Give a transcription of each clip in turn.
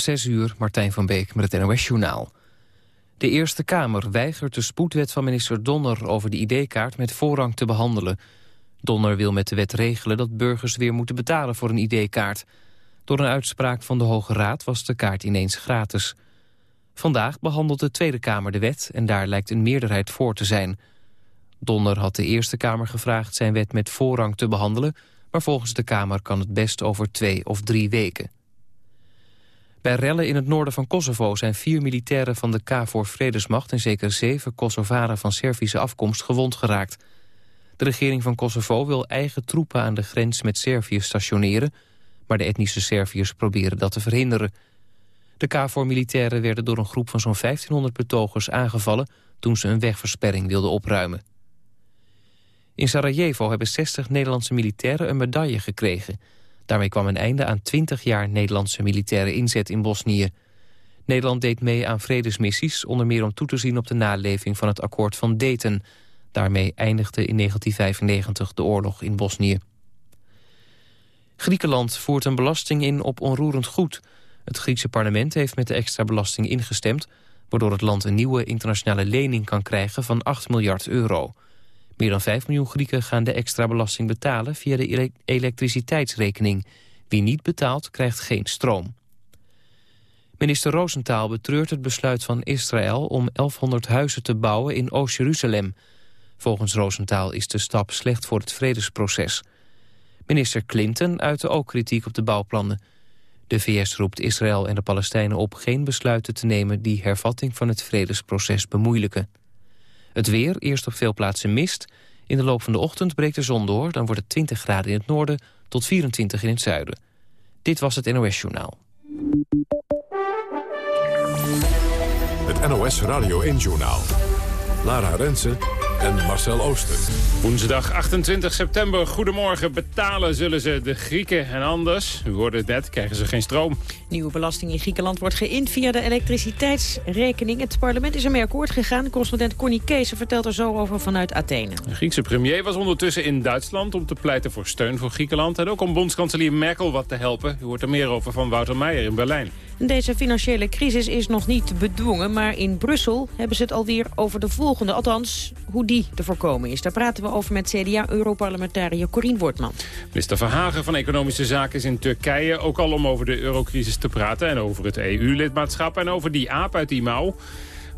6 uur, Martijn van Beek met het NOS-journaal. De Eerste Kamer weigert de spoedwet van minister Donner... over de ID-kaart met voorrang te behandelen. Donner wil met de wet regelen dat burgers weer moeten betalen voor een ID-kaart. Door een uitspraak van de Hoge Raad was de kaart ineens gratis. Vandaag behandelt de Tweede Kamer de wet... en daar lijkt een meerderheid voor te zijn. Donner had de Eerste Kamer gevraagd zijn wet met voorrang te behandelen... maar volgens de Kamer kan het best over twee of drie weken. Bij rellen in het noorden van Kosovo zijn vier militairen van de KFOR Vredesmacht... en zeker zeven Kosovaren van Servische afkomst gewond geraakt. De regering van Kosovo wil eigen troepen aan de grens met Servië stationeren... maar de etnische Serviërs proberen dat te verhinderen. De KFOR-militairen werden door een groep van zo'n 1500 betogers aangevallen... toen ze een wegversperring wilden opruimen. In Sarajevo hebben 60 Nederlandse militairen een medaille gekregen... Daarmee kwam een einde aan 20 jaar Nederlandse militaire inzet in Bosnië. Nederland deed mee aan vredesmissies, onder meer om toe te zien op de naleving van het akkoord van Dayton. Daarmee eindigde in 1995 de oorlog in Bosnië. Griekenland voert een belasting in op onroerend goed. Het Griekse parlement heeft met de extra belasting ingestemd... waardoor het land een nieuwe internationale lening kan krijgen van 8 miljard euro. Meer dan 5 miljoen Grieken gaan de extra belasting betalen via de elektriciteitsrekening. Wie niet betaalt, krijgt geen stroom. Minister Roosentaal betreurt het besluit van Israël om 1100 huizen te bouwen in Oost-Jeruzalem. Volgens Roosentaal is de stap slecht voor het vredesproces. Minister Clinton uitte ook kritiek op de bouwplannen. De VS roept Israël en de Palestijnen op geen besluiten te nemen... die hervatting van het vredesproces bemoeilijken. Het weer, eerst op veel plaatsen mist. In de loop van de ochtend breekt de zon door. Dan wordt het 20 graden in het noorden tot 24 in het zuiden. Dit was het NOS Journaal. Het NOS Radio 1 Journaal. Lara Rensen en Marcel Ooster. Woensdag 28 september, goedemorgen. Betalen zullen ze de Grieken en anders. U hoorde het net, krijgen ze geen stroom. Nieuwe belasting in Griekenland wordt geïnd via de elektriciteitsrekening. Het parlement is ermee akkoord gegaan. Correspondent Connie Kees vertelt er zo over vanuit Athene. De Griekse premier was ondertussen in Duitsland om te pleiten voor steun voor Griekenland. En ook om bondskanselier Merkel wat te helpen. U hoort er meer over van Wouter Meijer in Berlijn. Deze financiële crisis is nog niet bedwongen, maar in Brussel hebben ze het alweer over de volgende. Althans, hoe die te voorkomen is. Daar praten we over met CDA-europarlementariër Corien Wortman. Minister Verhagen van Economische Zaken is in Turkije ook al om over de eurocrisis te praten... en over het EU-lidmaatschap en over die aap uit die mouw.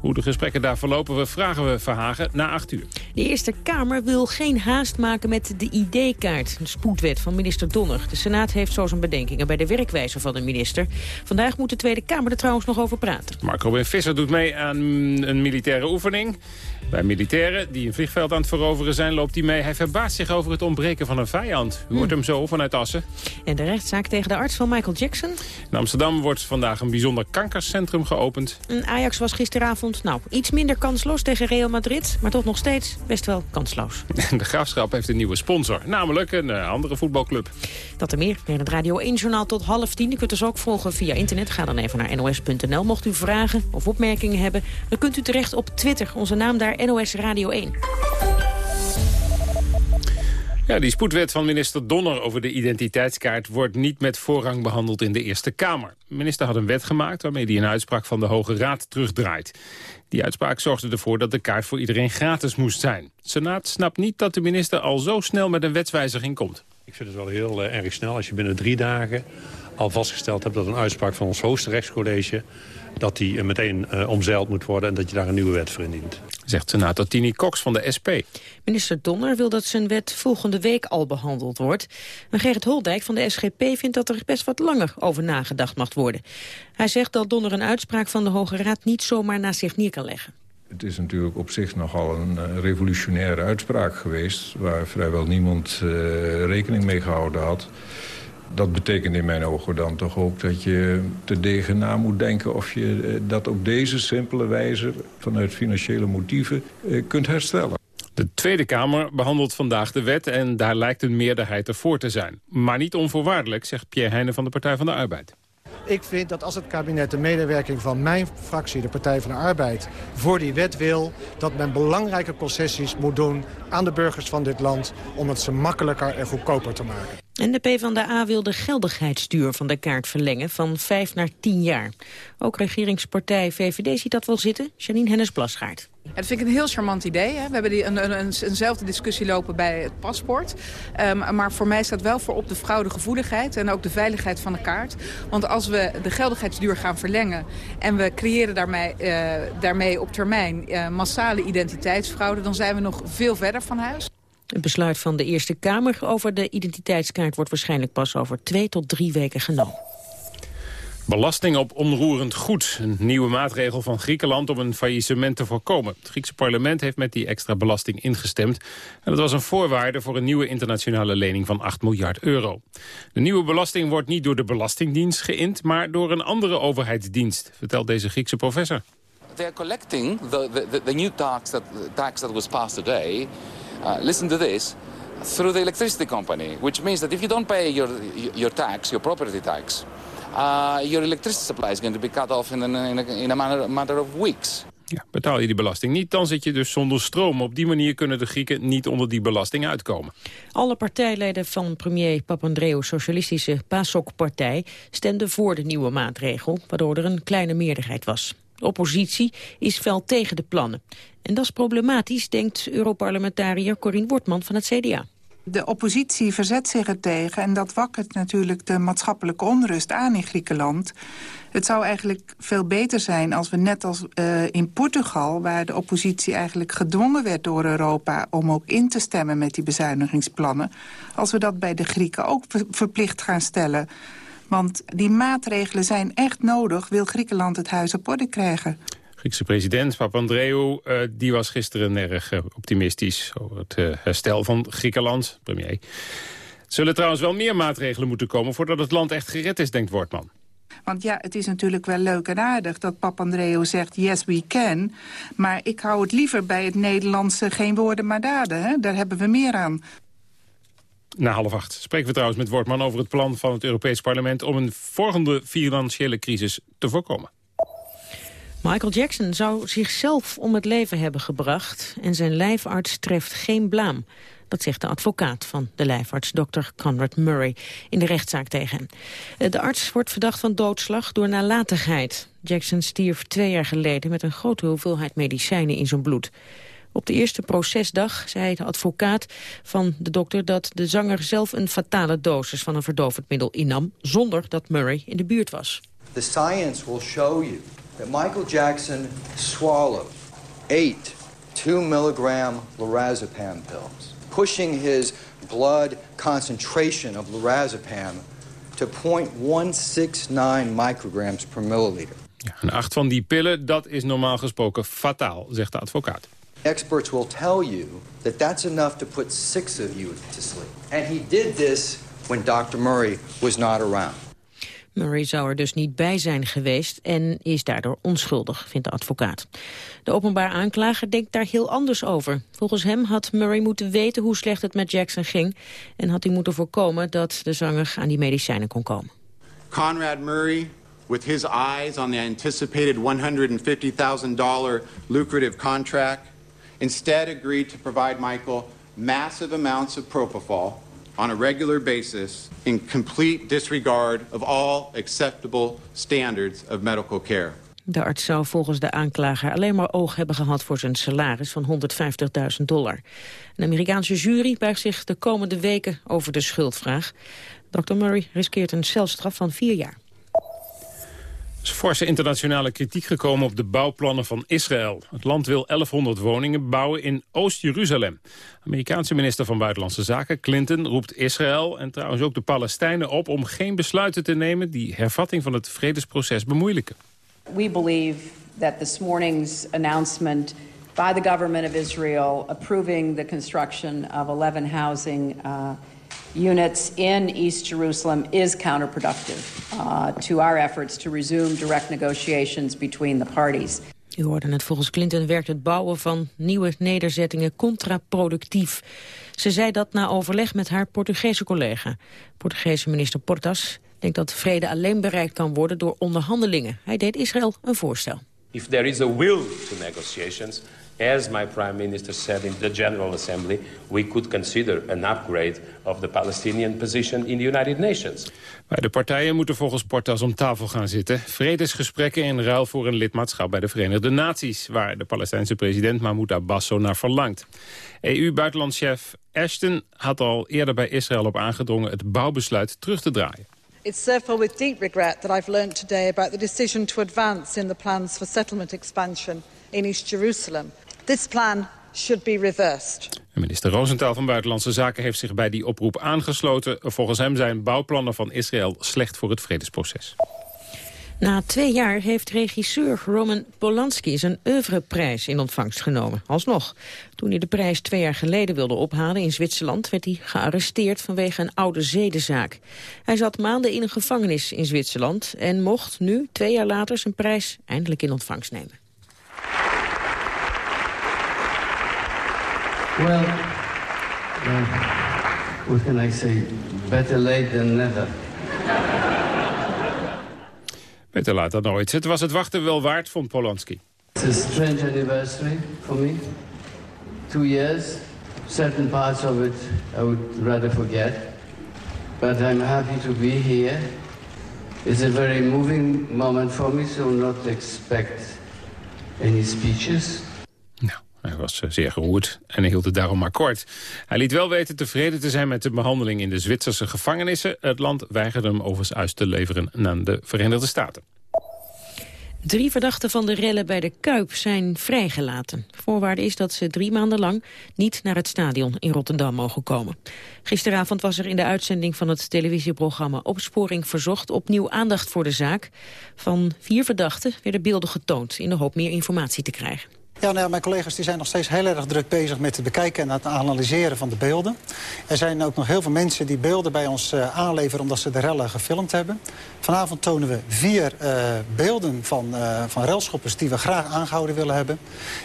Hoe de gesprekken daar verlopen, we vragen we Verhagen na acht uur. De Eerste Kamer wil geen haast maken met de ID-kaart, de spoedwet van minister Donner. De Senaat heeft zo zijn bedenkingen bij de werkwijze van de minister. Vandaag moet de Tweede Kamer er trouwens nog over praten. Mark Robin Visser doet mee aan een militaire oefening. Bij militairen die een vliegveld aan het veroveren zijn, loopt hij mee. Hij verbaast zich over het ontbreken van een vijand. U hoort hmm. hem zo vanuit Assen. En de rechtszaak tegen de arts van Michael Jackson? In Amsterdam wordt vandaag een bijzonder kankercentrum geopend. En Ajax was gisteravond nou, iets minder kansloos tegen Real Madrid... maar toch nog steeds best wel kansloos. De Graafschap heeft een nieuwe sponsor, namelijk een uh, andere voetbalclub. Dat en meer in het Radio 1-journaal tot half tien. U kunt ons ook volgen via internet. Ga dan even naar nos.nl. Mocht u vragen of opmerkingen hebben, dan kunt u terecht op Twitter. Onze naam daar NOS Radio 1. Ja, die spoedwet van minister Donner over de identiteitskaart... wordt niet met voorrang behandeld in de Eerste Kamer. De minister had een wet gemaakt waarmee hij een uitspraak van de Hoge Raad terugdraait. Die uitspraak zorgde ervoor dat de kaart voor iedereen gratis moest zijn. De Senaat snapt niet dat de minister al zo snel met een wetswijziging komt. Ik vind het wel heel uh, erg snel als je binnen drie dagen al vastgesteld hebt... dat een uitspraak van ons hoogste rechtscollege dat die eh, meteen uh, omzeild moet worden... en dat je daar een nieuwe wet voor indient. Zegt senator Tini Cox van de SP. Minister Donner wil dat zijn wet volgende week al behandeld wordt. Maar Gerrit Holdijk van de SGP vindt dat er best wat langer over nagedacht mag worden. Hij zegt dat Donner een uitspraak van de Hoge Raad niet zomaar naast zich neer kan leggen. Het is natuurlijk op zich nogal een uh, revolutionaire uitspraak geweest... waar vrijwel niemand uh, rekening mee gehouden had dat betekent in mijn ogen dan toch ook dat je te degen na moet denken... of je eh, dat op deze simpele wijze vanuit financiële motieven eh, kunt herstellen. De Tweede Kamer behandelt vandaag de wet en daar lijkt een meerderheid ervoor te zijn. Maar niet onvoorwaardelijk, zegt Pierre Heijnen van de Partij van de Arbeid. Ik vind dat als het kabinet de medewerking van mijn fractie, de Partij van de Arbeid, voor die wet wil, dat men belangrijke concessies moet doen aan de burgers van dit land om het ze makkelijker en goedkoper te maken. En de PvdA wil de geldigheidsduur van de kaart verlengen van vijf naar tien jaar. Ook regeringspartij VVD ziet dat wel zitten. Janine Hennis-Plasgaard. Dat vind ik een heel charmant idee. Hè. We hebben die, een, een, eenzelfde discussie lopen bij het paspoort. Um, maar voor mij staat wel voorop de fraudegevoeligheid en ook de veiligheid van de kaart. Want als we de geldigheidsduur gaan verlengen en we creëren daarmee, uh, daarmee op termijn uh, massale identiteitsfraude... dan zijn we nog veel verder van huis. Het besluit van de Eerste Kamer over de identiteitskaart wordt waarschijnlijk pas over twee tot drie weken genomen. Belasting op onroerend goed. Een nieuwe maatregel van Griekenland om een faillissement te voorkomen. Het Griekse parlement heeft met die extra belasting ingestemd. En dat was een voorwaarde voor een nieuwe internationale lening van 8 miljard euro. De nieuwe belasting wordt niet door de Belastingdienst geïnd... maar door een andere overheidsdienst, vertelt deze Griekse professor. They're collecting the, the, new tax that, tax that was passed today uh, listen to this, through the electricity company, which means that if you don't pay your, your tax, your property tax, your electricity supply is going to be cut off in, a, in, a, in a matter, matter of weeks. Ja, betaal je die belasting niet, dan zit je dus zonder stroom. Op die manier kunnen de Grieken niet onder die belasting uitkomen. Alle partijleden van premier Papandreou Socialistische PASOK-partij stemden voor de nieuwe maatregel, waardoor er een kleine meerderheid was. De oppositie is fel tegen de plannen. En dat is problematisch, denkt Europarlementariër Corien Wortman van het CDA. De oppositie verzet zich er tegen en dat wakkert natuurlijk de maatschappelijke onrust aan in Griekenland. Het zou eigenlijk veel beter zijn als we net als uh, in Portugal... waar de oppositie eigenlijk gedwongen werd door Europa... om ook in te stemmen met die bezuinigingsplannen... als we dat bij de Grieken ook verplicht gaan stellen... Want die maatregelen zijn echt nodig, wil Griekenland het huis op orde krijgen. Griekse president Papandreou uh, die was gisteren erg uh, optimistisch over het uh, herstel van Griekenland, premier. Er zullen trouwens wel meer maatregelen moeten komen voordat het land echt gered is, denkt Wortman. Want ja, het is natuurlijk wel leuk en aardig dat Papandreou zegt yes we can. Maar ik hou het liever bij het Nederlandse geen woorden maar daden. Hè? Daar hebben we meer aan. Na half acht spreken we trouwens met Wortman over het plan van het Europees Parlement... om een volgende financiële crisis te voorkomen. Michael Jackson zou zichzelf om het leven hebben gebracht... en zijn lijfarts treft geen blaam. Dat zegt de advocaat van de lijfarts, Dr. Conrad Murray, in de rechtszaak tegen hem. Eh, de arts wordt verdacht van doodslag door nalatigheid. Jackson stierf twee jaar geleden met een grote hoeveelheid medicijnen in zijn bloed. Op de eerste procesdag zei de advocaat van de dokter dat de zanger zelf een fatale dosis van een verdovend middel innam, zonder dat Murray in de buurt was. The science will show you that Michael Jackson swallowed eight 2 milligram lorazepam pills, pushing his blood concentration of lorazepam to 0.169 micrograms per milliliter. Ja, en acht van die pillen, dat is normaal gesproken fataal, zegt de advocaat. Experts will tell you that that's enough to put six of you to sleep. And he did this when Dr. Murray was not around. Murray zou er dus niet bij zijn geweest en is daardoor onschuldig, vindt de advocaat. De openbaar aanklager denkt daar heel anders over. Volgens hem had Murray moeten weten hoe slecht het met Jackson ging... en had hij moeten voorkomen dat de zanger aan die medicijnen kon komen. Conrad Murray with his eyes on the anticipated $150,000 lucrative contract instead agreed to provide Michael massive amounts of propofol on a regular basis in complete disregard of all acceptable standards of medical care. De arts zou volgens de aanklager alleen maar oog hebben gehad voor zijn salaris van 150.000 dollar. Een Amerikaanse jury buigt zich de komende weken over de schuldvraag. Dr. Murray riskeert een celstraf van vier jaar is forse internationale kritiek gekomen op de bouwplannen van Israël. Het land wil 1100 woningen bouwen in Oost-Jeruzalem. Amerikaanse minister van Buitenlandse Zaken Clinton roept Israël... en trouwens ook de Palestijnen op om geen besluiten te nemen... die hervatting van het vredesproces bemoeilijken. We believe that this morning's announcement by the government of Israel... approving the construction of 11 housing... Uh, units in East Jerusalem is counterproductive uh, to our efforts to resume direct negotiations between the parties. U hoorde het, volgens Clinton werkt het bouwen van nieuwe nederzettingen contraproductief. Ze zei dat na overleg met haar Portugese collega. Portugese minister Portas denkt dat vrede alleen bereikt kan worden door onderhandelingen. Hij deed Israël een voorstel. If there is a will to negotiations, as my prime minister said in the General Assembly, we could consider an upgrade of the Palestinian position in the United Nations. Beide partijen moeten volgens Portas om tafel gaan zitten. Vredesgesprekken in ruil voor een lidmaatschap bij de Verenigde Naties... waar de Palestijnse president Mahmoud Abbas zo naar verlangt. EU-buitenlandchef Ashton had al eerder bij Israël op aangedrongen... het bouwbesluit terug te draaien. It's therefore with deep regret that I've learned today about the decision to advance in the plans for settlement expansion in East Jerusalem. This plan should be reversed. Minister Rosenthal van Buitenlandse Zaken heeft zich bij die oproep aangesloten. Volgens hem zijn bouwplannen van Israël slecht voor het vredesproces. Na twee jaar heeft regisseur Roman Polanski zijn oeuvreprijs in ontvangst genomen. Alsnog. Toen hij de prijs twee jaar geleden wilde ophalen in Zwitserland... werd hij gearresteerd vanwege een oude zedenzaak. Hij zat maanden in een gevangenis in Zwitserland... en mocht nu, twee jaar later, zijn prijs eindelijk in ontvangst nemen. Well, uh, what can I say? Better late than never. Beter laat dan nooit. Het was het wachten wel waard, vond Polanski. It's a strange anniversary for me. Two years. Certain parts of it I would rather forget. But I'm happy to be here. It's a very moving moment for me, so not expect any speeches. Hij was eh, zeer geroerd en hield het daarom maar kort. Hij liet wel weten tevreden te zijn met de behandeling in de Zwitserse gevangenissen. Het land weigerde hem overigens uit te leveren naar de Verenigde Staten. Drie verdachten van de rellen bij de Kuip zijn vrijgelaten. Voorwaarde is dat ze drie maanden lang niet naar het stadion in Rotterdam mogen komen. Gisteravond was er in de uitzending van het televisieprogramma Opsporing Verzocht opnieuw aandacht voor de zaak. Van vier verdachten werden beelden getoond in de hoop meer informatie te krijgen. Ja, nou mijn collega's die zijn nog steeds heel erg druk bezig met het bekijken en het analyseren van de beelden. Er zijn ook nog heel veel mensen die beelden bij ons uh, aanleveren omdat ze de rellen gefilmd hebben. Vanavond tonen we vier uh, beelden van, uh, van relschoppers die we graag aangehouden willen hebben.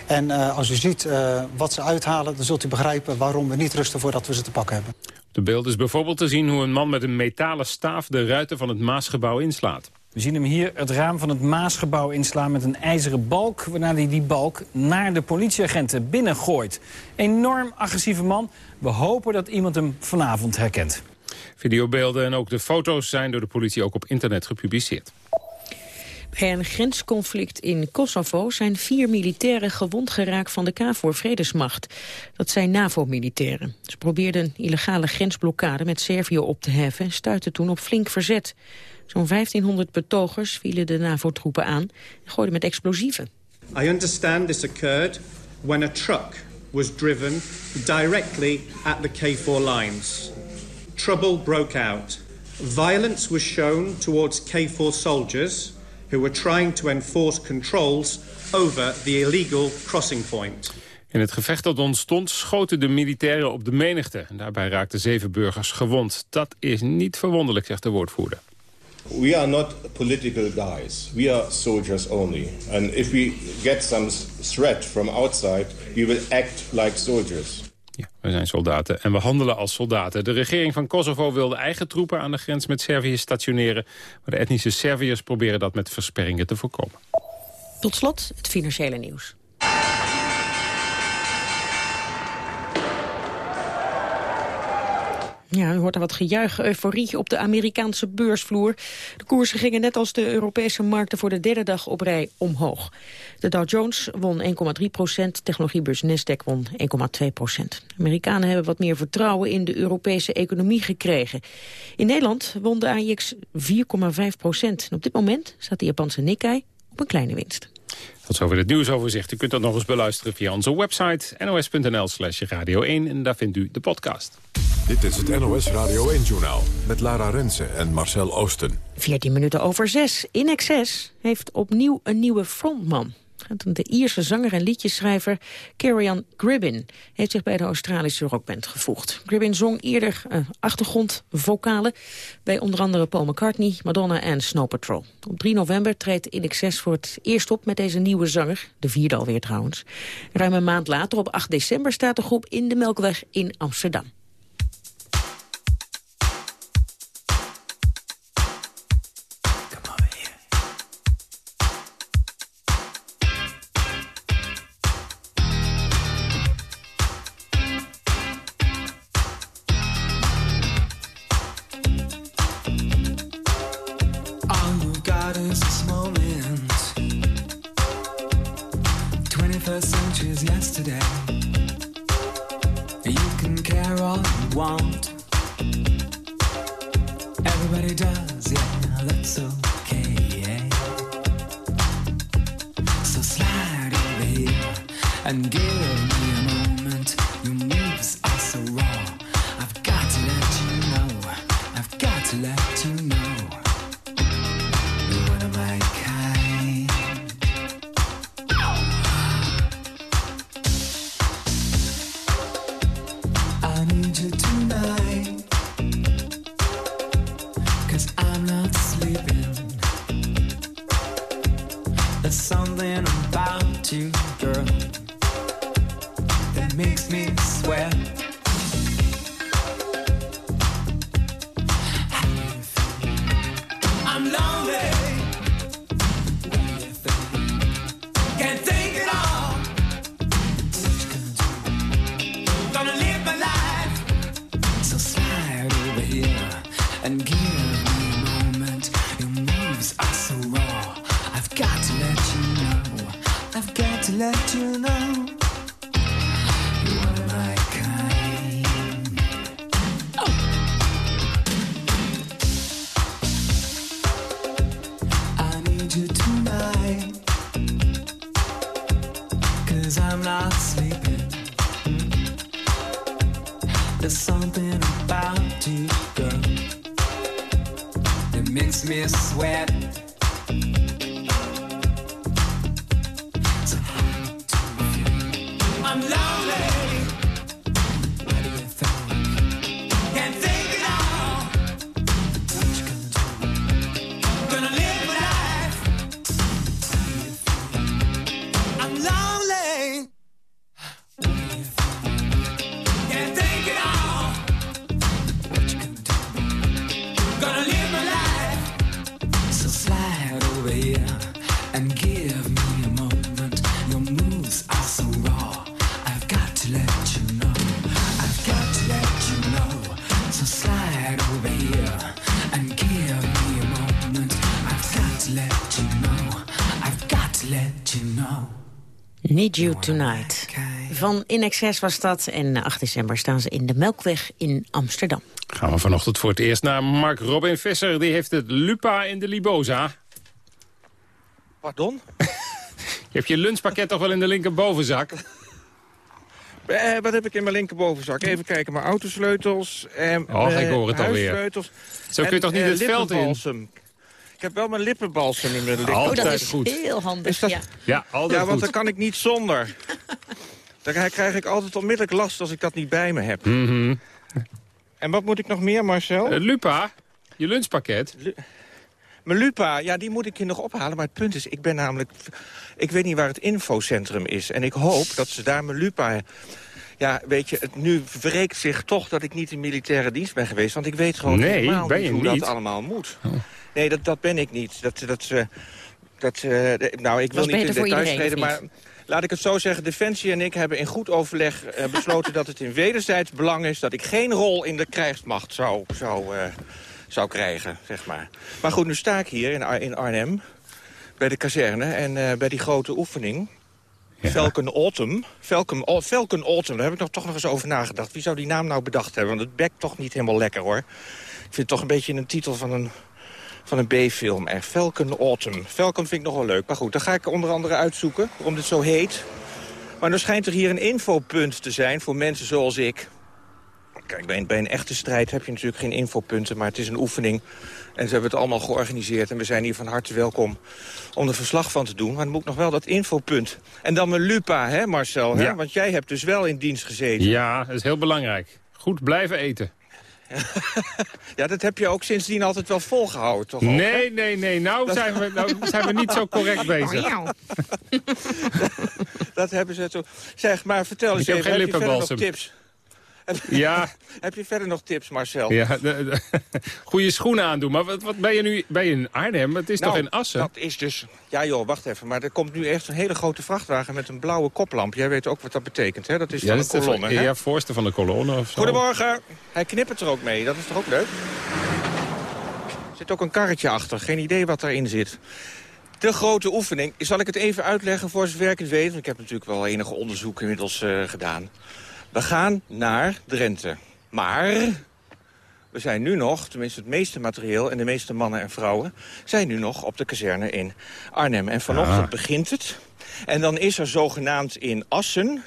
En als u ziet wat ze uithalen, dan zult u begrijpen waarom we niet rusten voordat we ze te pakken hebben. De beeld is bijvoorbeeld te zien hoe een man met een metalen staaf de ruiten van het Maasgebouw inslaat. We zien hem hier het raam van het Maasgebouw inslaan met een ijzeren balk... waarna hij die balk naar de politieagenten binnengooit. Enorm agressieve man. We hopen dat iemand hem vanavond herkent. Videobeelden en ook de foto's zijn door de politie ook op internet gepubliceerd. Bij een grensconflict in Kosovo zijn vier militairen gewond geraakt van de KFOR-vredesmacht. Dat zijn NAVO-militairen. Ze probeerden een illegale grensblokkade met Servië op te heffen en stuitten toen op flink verzet. Zo'n 1500 betogers vielen de NAVO-troepen aan en gooiden met explosieven. I understand this occurred when a truck was driven directly at the K4 lines. Trouble broke out. Violence was shown towards K4 soldiers who were trying to enforce controls over the illegal crossing point. In het gevecht dat ontstond schoten de militairen op de menigte. En daarbij raakten zeven burgers gewond. Dat is niet verwonderlijk, zegt de woordvoerder. We are not political guys. We are soldiers only. And if we get some threat from outside, we will act like soldiers. Ja, we zijn soldaten en we handelen als soldaten. De regering van Kosovo wilde eigen troepen aan de grens met Servië stationeren. Maar de etnische Serviërs proberen dat met versperringen te voorkomen. Tot slot het financiële nieuws. Ja, u hoort er wat gejuich, euforie op de Amerikaanse beursvloer. De koersen gingen net als de Europese markten voor de derde dag op rij omhoog. De Dow Jones won 1,3 procent, technologiebeurs Nasdaq won 1,2 procent. Amerikanen hebben wat meer vertrouwen in de Europese economie gekregen. In Nederland won de AIX 4,5 procent. En op dit moment staat de Japanse Nikkei op een kleine winst. Tot zover het nieuwsoverzicht. U kunt dat nog eens beluisteren via onze website nos.nl slash radio 1 en daar vindt u de podcast. Dit is het NOS Radio 1-journaal met Lara Rensen en Marcel Oosten. 14 minuten over 6. In Excess heeft opnieuw een nieuwe frontman. De Ierse zanger en liedjeschrijver Carrion Gribbin heeft zich bij de Australische rockband gevoegd. Gribbin zong eerder uh, achtergrondvokalen bij onder andere Paul McCartney, Madonna en Snow Patrol. Op 3 november treedt In Excess voor het eerst op met deze nieuwe zanger, de vierde alweer trouwens. Ruim een maand later, op 8 december, staat de groep in de Melkweg in Amsterdam. Want. Need You Tonight. Van In Excess was dat. En 8 december staan ze in de Melkweg in Amsterdam. Gaan we vanochtend voor het eerst naar Mark Robin Visser. Die heeft het Lupa in de Liboza. Pardon? Je hebt je lunchpakket toch wel in de linkerbovenzak? Eh, wat heb ik in mijn linkerbovenzak? Even kijken, mijn autosleutels. En Oh, ik hoor het alweer. huissleutels Zo kun je en, toch niet eh, het veld in? Ik heb wel mijn lippenbalsem in mijn linker. Oh, dat is heel handig. Is dat- Ja. Ja, altijd ja, want goed. dan kan ik niet zonder. Daar krijg ik altijd onmiddellijk last als ik dat niet bij me heb. Mhm. En wat moet ik nog meer, Marcel? Eh, Lupa, je lunchpakket. Mijn Lupa, ja, die moet ik hier nog ophalen. Maar het punt is, ik ben namelijk... Ik weet niet waar het infocentrum is. En ik hoop dat ze daar mijn Lupa... Ja, weet je, het nu wreekt zich toch dat ik niet in militaire dienst ben geweest. Want ik weet gewoon Nee, helemaal ben niet je hoe niet? dat allemaal moet. Nee, dat, dat ben ik niet. Dat, dat, eh, dat, eh, nou, ik wil niet in details treden, maar... Laat ik het zo zeggen, Defensie en ik hebben in goed overleg eh, besloten... dat het in wederzijds belang is dat ik geen rol in de krijgsmacht zou, zou, eh, zou krijgen, zeg maar. Maar goed, nu sta ik hier in, Ar- in Arnhem, bij de kazerne... en eh, bij die grote oefening, Falcon Autumn. Falcon, Au- Falcon Autumn, daar heb ik nog, toch nog eens over nagedacht. Wie zou die naam nou bedacht hebben? Want het bekt toch niet helemaal lekker, hoor. Ik vind het toch een beetje een titel van een, van een B-film. echt. Falcon Autumn. Falcon vind ik nog wel leuk. Maar goed, dan ga ik onder andere uitzoeken waarom dit zo heet. Maar dan schijnt er hier een infopunt te zijn voor mensen zoals ik. Kijk, bij een, bij een echte strijd heb je natuurlijk geen infopunten, maar het is een oefening. En ze hebben het allemaal georganiseerd en we zijn hier van harte welkom om er verslag van te doen. Maar dan moet ik nog wel dat infopunt. En dan mijn lupa, hè Marcel? Hè? Ja. Want jij hebt dus wel in dienst gezeten. Ja, dat is heel belangrijk. Goed blijven eten. Ja, dat heb je ook sindsdien altijd wel volgehouden, toch? ook? Nee, nee, nee. Nou zijn we, nou zijn we niet zo correct bezig. Dat hebben ze zo. Zeg, maar vertel eens Ik heb even, geen heb je verder nog tips? Ja. heb je verder nog tips, Marcel? Ja, de- de- goede schoenen aandoen. Maar wat, wat ben je nu? Je in Arnhem? Het is toch Nou, in Assen? Dat is dus... Ja joh, wacht even. Maar er komt nu echt een hele grote vrachtwagen met een blauwe koplamp. Jij weet ook wat dat betekent, hè? Dat is ja, van dat de kolonne, hè? Ja, voorste van de kolonne of zo. Goedemorgen. Hij knippert er ook mee. Dat is toch ook leuk? Er zit ook een karretje achter. Geen idee wat daarin zit. De grote oefening. Zal ik het even uitleggen voor zover ik het weet? Want ik heb natuurlijk wel enige onderzoek inmiddels uh, gedaan. We gaan naar Drenthe. Maar we zijn nu nog, tenminste het meeste materieel... en de meeste mannen en vrouwen zijn nu nog op de kazerne in Arnhem. En vanochtend ah. begint het. En dan is er zogenaamd in Assen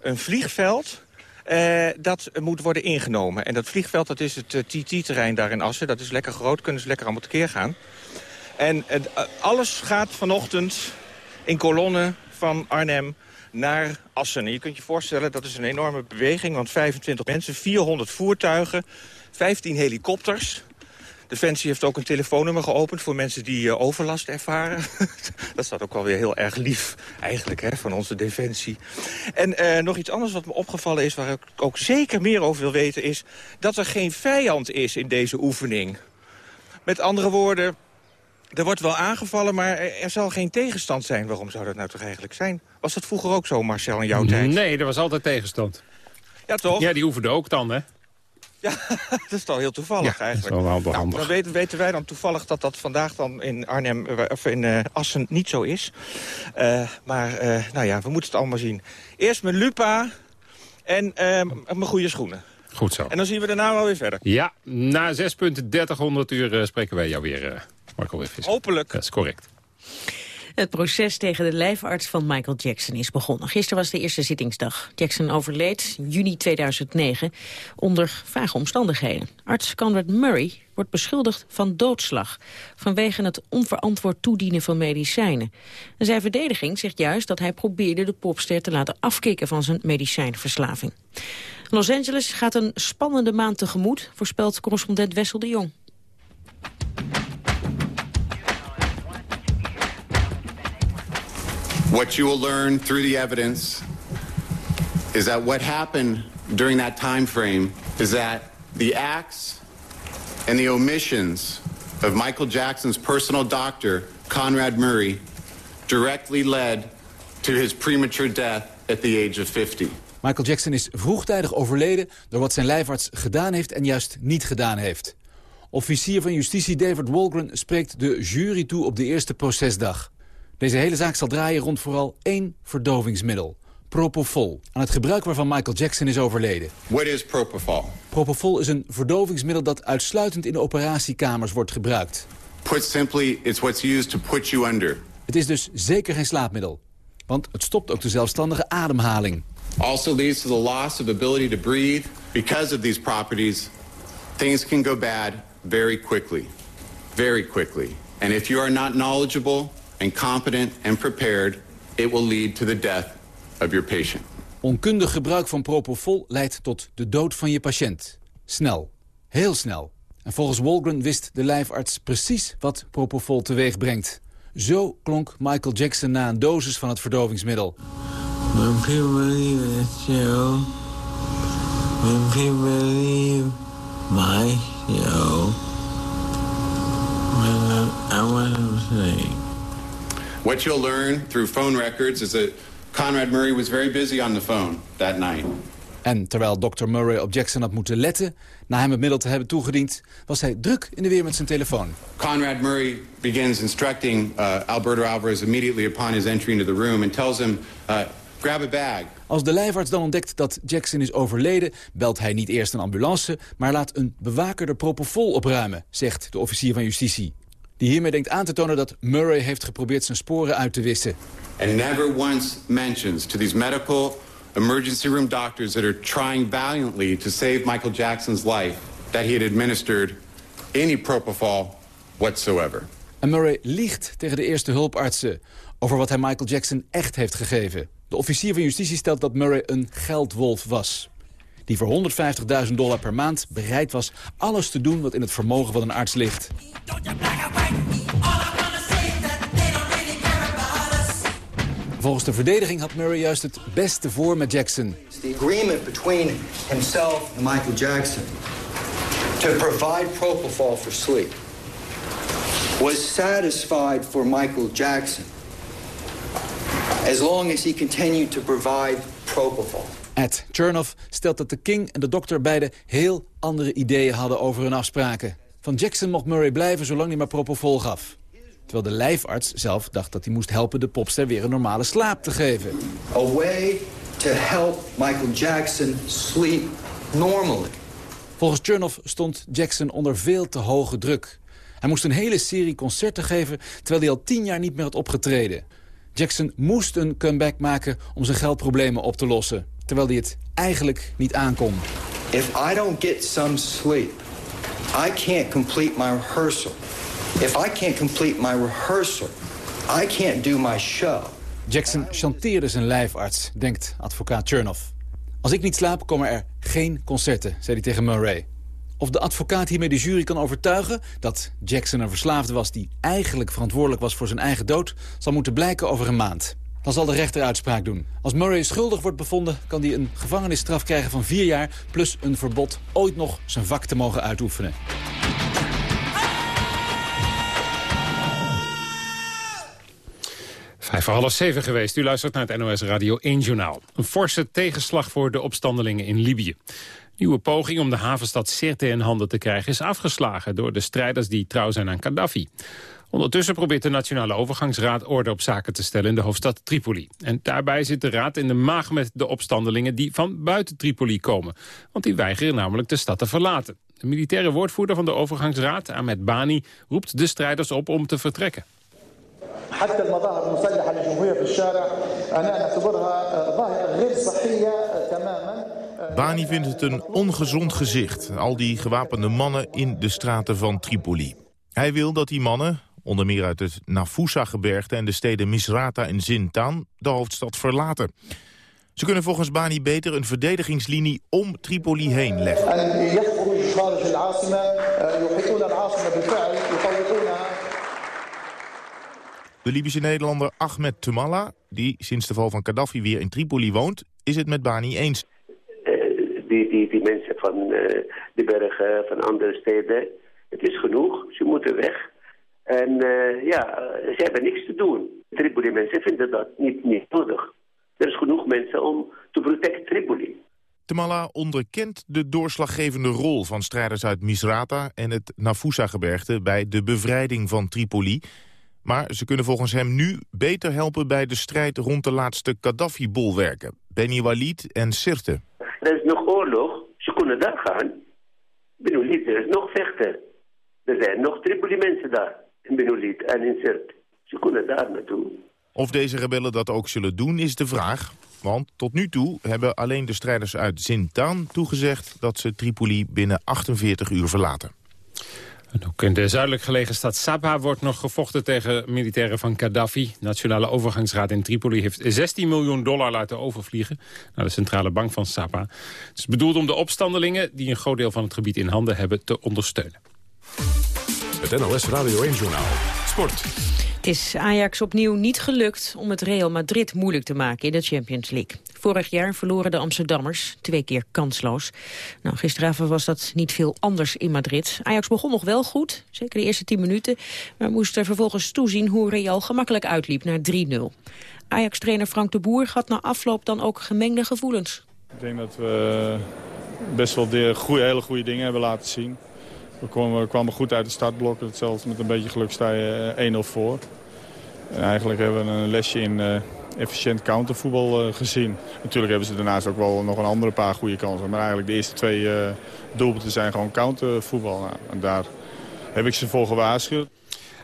een vliegveld... Uh, dat moet worden ingenomen. En dat vliegveld dat is het uh, TT-terrein daar in Assen. Dat is lekker groot, kunnen ze lekker allemaal tekeer gaan. En uh, alles gaat vanochtend in kolonnen van Arnhem naar Assen. En je kunt je voorstellen, dat is een enorme beweging. Want 25 mensen, 400 voertuigen, 15 helikopters. Defensie heeft ook een telefoonnummer geopend voor mensen die uh, overlast ervaren. dat staat ook wel weer heel erg lief eigenlijk hè, van onze Defensie. En uh, nog iets anders wat me opgevallen is, waar ik ook zeker meer over wil weten... is dat er geen vijand is in deze oefening. Met andere woorden, er wordt wel aangevallen, maar er zal geen tegenstand zijn. Waarom zou dat nou toch eigenlijk zijn? Was dat vroeger ook zo, Marcel, in jouw tijd? Nee, er was altijd tegenstand. Ja, toch? Ja, die oefende ook dan, hè? Ja, dat is toch heel toevallig ja, eigenlijk. Dat is wel nou, dan weten, weten, wij dan toevallig dat dat vandaag dan in Arnhem eh, of in uh, Assen niet zo is. Uh, maar uh, nou ja, we moeten het allemaal zien. Eerst mijn lupa en mijn goede schoenen. Goed zo. En dan zien we daarna wel weer verder. Ja, na 6.30 uur spreken wij jou weer, Marco Wiffis. Hopelijk. Dat is correct. Het proces tegen de lijfarts van Michael Jackson is begonnen. Gisteren was de eerste zittingsdag. Jackson overleed juni 2009 onder vage omstandigheden. Arts Conrad Murray wordt beschuldigd van doodslag... vanwege het onverantwoord toedienen van medicijnen. En zijn verdediging zegt juist dat hij probeerde de popster te laten afkicken... van zijn medicijnverslaving. Los Angeles gaat een spannende maand tegemoet, voorspelt correspondent Wessel de Jong. What you will learn through the evidence is that what happened during that time frame is that the acts and the omissions of Michael Jackson's personal doctor, Conrad Murray, directly led to his premature death at the age of 50. Michael Jackson is vroegtijdig overleden door wat zijn lijfarts gedaan heeft en juist niet gedaan heeft. Officier van justitie David Walgren spreekt de jury toe op de eerste procesdag. Deze hele zaak zal draaien rond vooral één verdovingsmiddel. Propofol, aan het gebruik waarvan Michael Jackson is overleden. What is propofol? Propofol is een verdovingsmiddel dat uitsluitend in de operatiekamers wordt gebruikt. Put simply, it's what's used to put you under. Het is dus zeker geen slaapmiddel. Want het stopt ook de zelfstandige ademhaling. Also leads to the loss of ability to breathe. Because of these properties, things can go bad very quickly. Very quickly. And if you are not knowledgeable and competent and prepared, it will lead to the death of your patient. Onkundig gebruik van propofol leidt tot de dood van je patiënt. Snel. Heel snel. En volgens Walgren wist de lijfarts precies wat propofol teweeg brengt. Zo klonk Michael Jackson na een dosis van het verdovingsmiddel. When people believe when people my show, I want to say. What you'll learn through phone records is that Conrad Murray was very busy on the phone that night. En terwijl Dr. Murray op Jackson had moeten letten... na hem het middel te hebben toegediend... was hij druk in de weer met zijn telefoon. Conrad Murray begins instructing uh, Alberto Alvarez immediately upon his entry into the room... and tells him, uh, grab a bag. Als de lijfarts dan ontdekt dat Jackson is overleden... belt hij niet eerst een ambulance... maar laat een bewaker de propofol opruimen, zegt de officier van justitie die hiermee denkt aan te tonen dat Murray heeft geprobeerd zijn sporen uit te wissen. And never once mentions to these medical emergency room doctors that are trying valiantly to save Michael Jackson's life that he had administered any propofol whatsoever. En Murray liegt tegen de eerste hulpartsen over wat hij Michael Jackson echt heeft gegeven. De officier van justitie stelt dat Murray een geldwolf was die voor 150.000 dollar per maand bereid was alles te doen wat in het vermogen van een arts ligt. Volgens de verdediging had Murray juist het beste voor met Jackson. The agreement between himself and Michael Jackson to provide propofol for sleep was satisfied for Michael Jackson as long as he continued to provide propofol. Ed Chernoff stelt dat de King en de dokter beide heel andere ideeën hadden over hun afspraken. Van Jackson mocht Murray blijven zolang hij maar propofol gaf. Terwijl de lijfarts zelf dacht dat hij moest helpen de popster weer een normale slaap te geven. A way to help Michael Jackson sleep normally. Volgens Chernoff stond Jackson onder veel te hoge druk. Hij moest een hele serie concerten geven terwijl hij al tien jaar niet meer had opgetreden. Jackson moest een comeback maken om zijn geldproblemen op te lossen. Terwijl hij het eigenlijk niet aankon. If I don't get some sleep, I can't complete my rehearsal. If I can't complete my rehearsal, I can't do my show. Jackson chanteerde zijn lijfarts, denkt advocaat Chernoff. Als ik niet slaap, komen er geen concerten, zei hij tegen Murray. Of de advocaat hiermee de jury kan overtuigen dat Jackson een verslaafde was... die eigenlijk verantwoordelijk was voor zijn eigen dood... zal moeten blijken over een maand. Dan zal de rechter uitspraak doen. Als Murray schuldig wordt bevonden, kan hij een gevangenisstraf krijgen van vier jaar... plus een verbod ooit nog zijn vak te mogen uitoefenen. Vijf voor half zeven geweest. U luistert naar het NOS Radio 1 Journaal. Een forse tegenslag voor de opstandelingen in Libië. Nieuwe poging om de havenstad Sirte in handen te krijgen... is afgeslagen door de strijders die trouw zijn aan Gaddafi. Ondertussen probeert de Nationale Overgangsraad orde op zaken te stellen in de hoofdstad Tripoli. En daarbij zit de raad in de maag met de opstandelingen die van buiten Tripoli komen. Want die weigeren namelijk de stad te verlaten. De militaire woordvoerder van de Overgangsraad, Ahmed Bani, roept de strijders op om te vertrekken. حتى المظاهر المسلحة للجمهورية في الشارع أنا نعتبرها ظاهرة غير صحية تماما Bani vindt het een ongezond gezicht, al die gewapende mannen in de straten van Tripoli. Hij wil dat die mannen, onder meer uit het Nafusa-gebergte en de steden Misrata en Zintan, de hoofdstad verlaten. Ze kunnen volgens Bani beter een verdedigingslinie om Tripoli heen leggen. De Libische Nederlander Ahmed Tumala, die sinds de val van Gaddafi weer in Tripoli woont, is het met Bani eens die, die, die mensen van eh, de bergen, van andere steden. Het is genoeg, ze moeten weg. En eh, ja, ze hebben niks te doen. Tripoli mensen vinden dat niet, niet nodig. Er is genoeg mensen om te protecten Tripoli. Tumala onderkent de doorslaggevende rol van strijders uit Misrata en het Nafusa-gebergte bij de bevrijding van Tripoli. Maar ze kunnen volgens hem nu beter helpen bij de strijd rond de laatste Gaddafi-bolwerken. Beni Walid en Sirte. Er is nog oorlog, ze kunnen daar gaan. Benoelit, er is nog vechten. Er zijn nog Tripoli mensen daar, in Benoelit en in Sirte. Ze kunnen daar naartoe. Of deze rebellen dat ook zullen doen is de vraag. Want tot nu toe hebben alleen de strijders uit Zintan toegezegd... dat ze Tripoli binnen 48 uur verlaten. Ook in de zuidelijk gelegen stad Sabha wordt nog gevochten tegen militairen van Gaddafi. De Nationale Overgangsraad in Tripoli heeft 16 miljoen dollar laten overvliegen naar de centrale bank van Sabha. Het is bedoeld om de opstandelingen die een groot deel van het gebied in handen hebben te ondersteunen. Het NOS Radio 1 Journaal. Sport. Het is Ajax opnieuw niet gelukt om het Real Madrid moeilijk te maken in de Champions League. Vorig jaar verloren de Amsterdammers, twee keer kansloos. Nou, gisteravond was dat niet veel anders in Madrid. Ajax begon nog wel goed, zeker de eerste tien minuten... maar moest er vervolgens toezien hoe Real gemakkelijk uitliep naar 3-0. Ajax-trainer Frank de Boer had na afloop dan ook gemengde gevoelens. Ik denk dat we best wel de goeie, hele goede dingen hebben laten zien. We kwamen, we kwamen goed uit de startblokken, zelfs met een beetje geluk sta je 1-0 voor. En eigenlijk hebben we een lesje in uh, efficiënt countervoetbal uh, gezien. Natuurlijk hebben ze daarnaast ook wel nog een andere paar goede kansen. Maar eigenlijk de eerste twee uh, doelpunten zijn gewoon countervoetbal. Nou, en daar heb ik ze voor gewaarschuwd.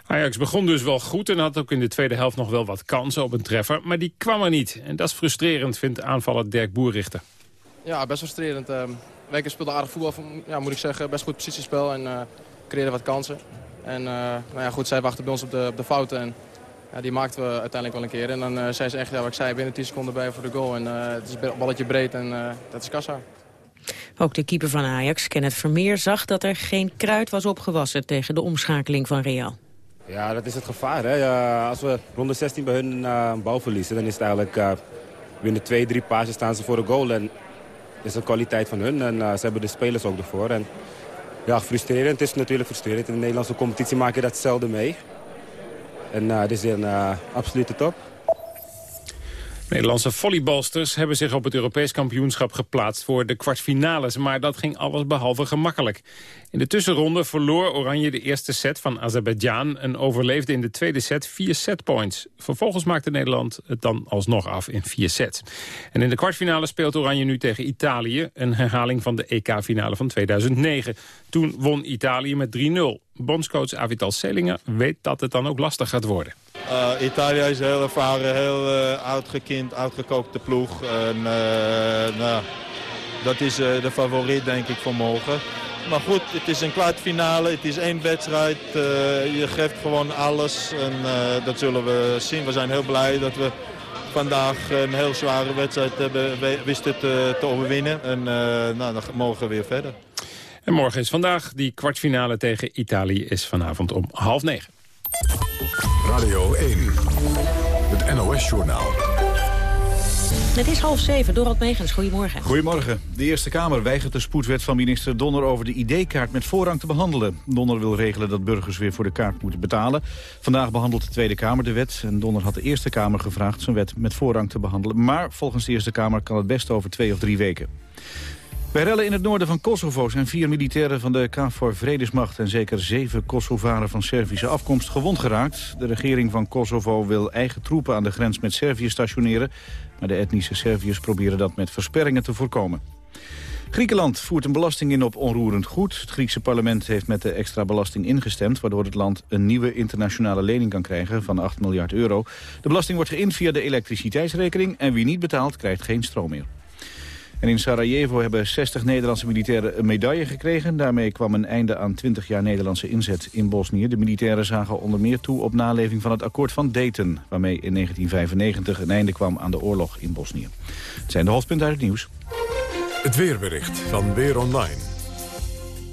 Ajax begon dus wel goed en had ook in de tweede helft nog wel wat kansen op een treffer. Maar die kwam er niet. En dat is frustrerend, vindt aanvaller Dirk Boerrichter. Ja, best frustrerend. Weken speelde aardig voetbal, ja, moet ik zeggen. Best goed positiespel en uh, creëerde wat kansen. En uh, nou ja, goed, zij wachten bij ons op de, op de fouten. En ja, die maakten we uiteindelijk wel een keer. En dan uh, zei ze echt, ja, wat ik zei, binnen 10 seconden bij voor de goal. En het is een balletje breed en dat is kassa. Ook de keeper van Ajax, Kenneth Vermeer, zag dat er geen kruid was opgewassen tegen de omschakeling van Real. Ja, dat is het gevaar. Hè? Ja, als we ronde 16 bij hun uh, bal verliezen, dan is het eigenlijk... Uh, binnen twee, drie pases staan ze voor de goal. En is de kwaliteit van hun. En uh, ze hebben de spelers ook ervoor. En ja, frustrerend. Is natuurlijk frustrerend. In de Nederlandse competitie maak je dat zelden mee. En uh, dit is een uh, absolute top. Nederlandse volleybalsters hebben zich op het Europees kampioenschap geplaatst voor de kwartfinales, maar dat ging alles behalve gemakkelijk. In de tussenronde verloor Oranje de eerste set van Azerbeidzjan en overleefde in de tweede set vier setpoints. Vervolgens maakte Nederland het dan alsnog af in vier sets. En in de kwartfinale speelt Oranje nu tegen Italië, een herhaling van de EK-finale van 2009. Toen won Italië met 3-0. Bondscoach Avital Selinger weet dat het dan ook lastig gaat worden. Uh, Italië is heel ervaren, heel uh, uitgekind, uitgekookte ploeg. En, uh, nou, dat is de favoriet denk ik voor morgen. Maar goed, het is een kwartfinale, het is één wedstrijd. je geeft gewoon alles en dat zullen we zien. We zijn heel blij dat we vandaag een heel zware wedstrijd hebben, wisten te, te overwinnen. En nou, dan mogen we weer verder. En morgen is vandaag. Die kwartfinale tegen Italië is vanavond om half negen. Radio 1, het NOS-journaal. Het is half zeven. Dorald Megens, goedemorgen. Goedemorgen. De Eerste Kamer weigert de spoedwet van minister Donner over de ID-kaart met voorrang te behandelen. Donner wil regelen dat burgers weer voor de kaart moeten betalen. Vandaag behandelt de Tweede Kamer de wet. En Donner had de Eerste Kamer gevraagd zijn wet met voorrang te behandelen. Maar volgens de Eerste Kamer kan het best over twee of drie weken. Bij rellen in het noorden van Kosovo zijn vier militairen van de KFOR Vredesmacht... en zeker zeven Kosovaren van Servische afkomst gewond geraakt. De regering van Kosovo wil eigen troepen aan de grens met Servië stationeren... maar de etnische Serviërs proberen dat met versperringen te voorkomen. Griekenland voert een belasting in op onroerend goed. Het Griekse parlement heeft met de extra belasting ingestemd... waardoor het land een nieuwe internationale lening kan krijgen van 8 miljard euro. De belasting wordt geïnd via de elektriciteitsrekening... en wie niet betaalt krijgt geen stroom meer. En in Sarajevo hebben 60 Nederlandse militairen een medaille gekregen. Daarmee kwam een einde aan 20 jaar Nederlandse inzet in Bosnië. De militairen zagen onder meer toe op naleving van het akkoord van Dayton... waarmee in 1995 een einde kwam aan de oorlog in Bosnië. Het zijn de hoofdpunten uit het nieuws. Het weerbericht van Weer Online.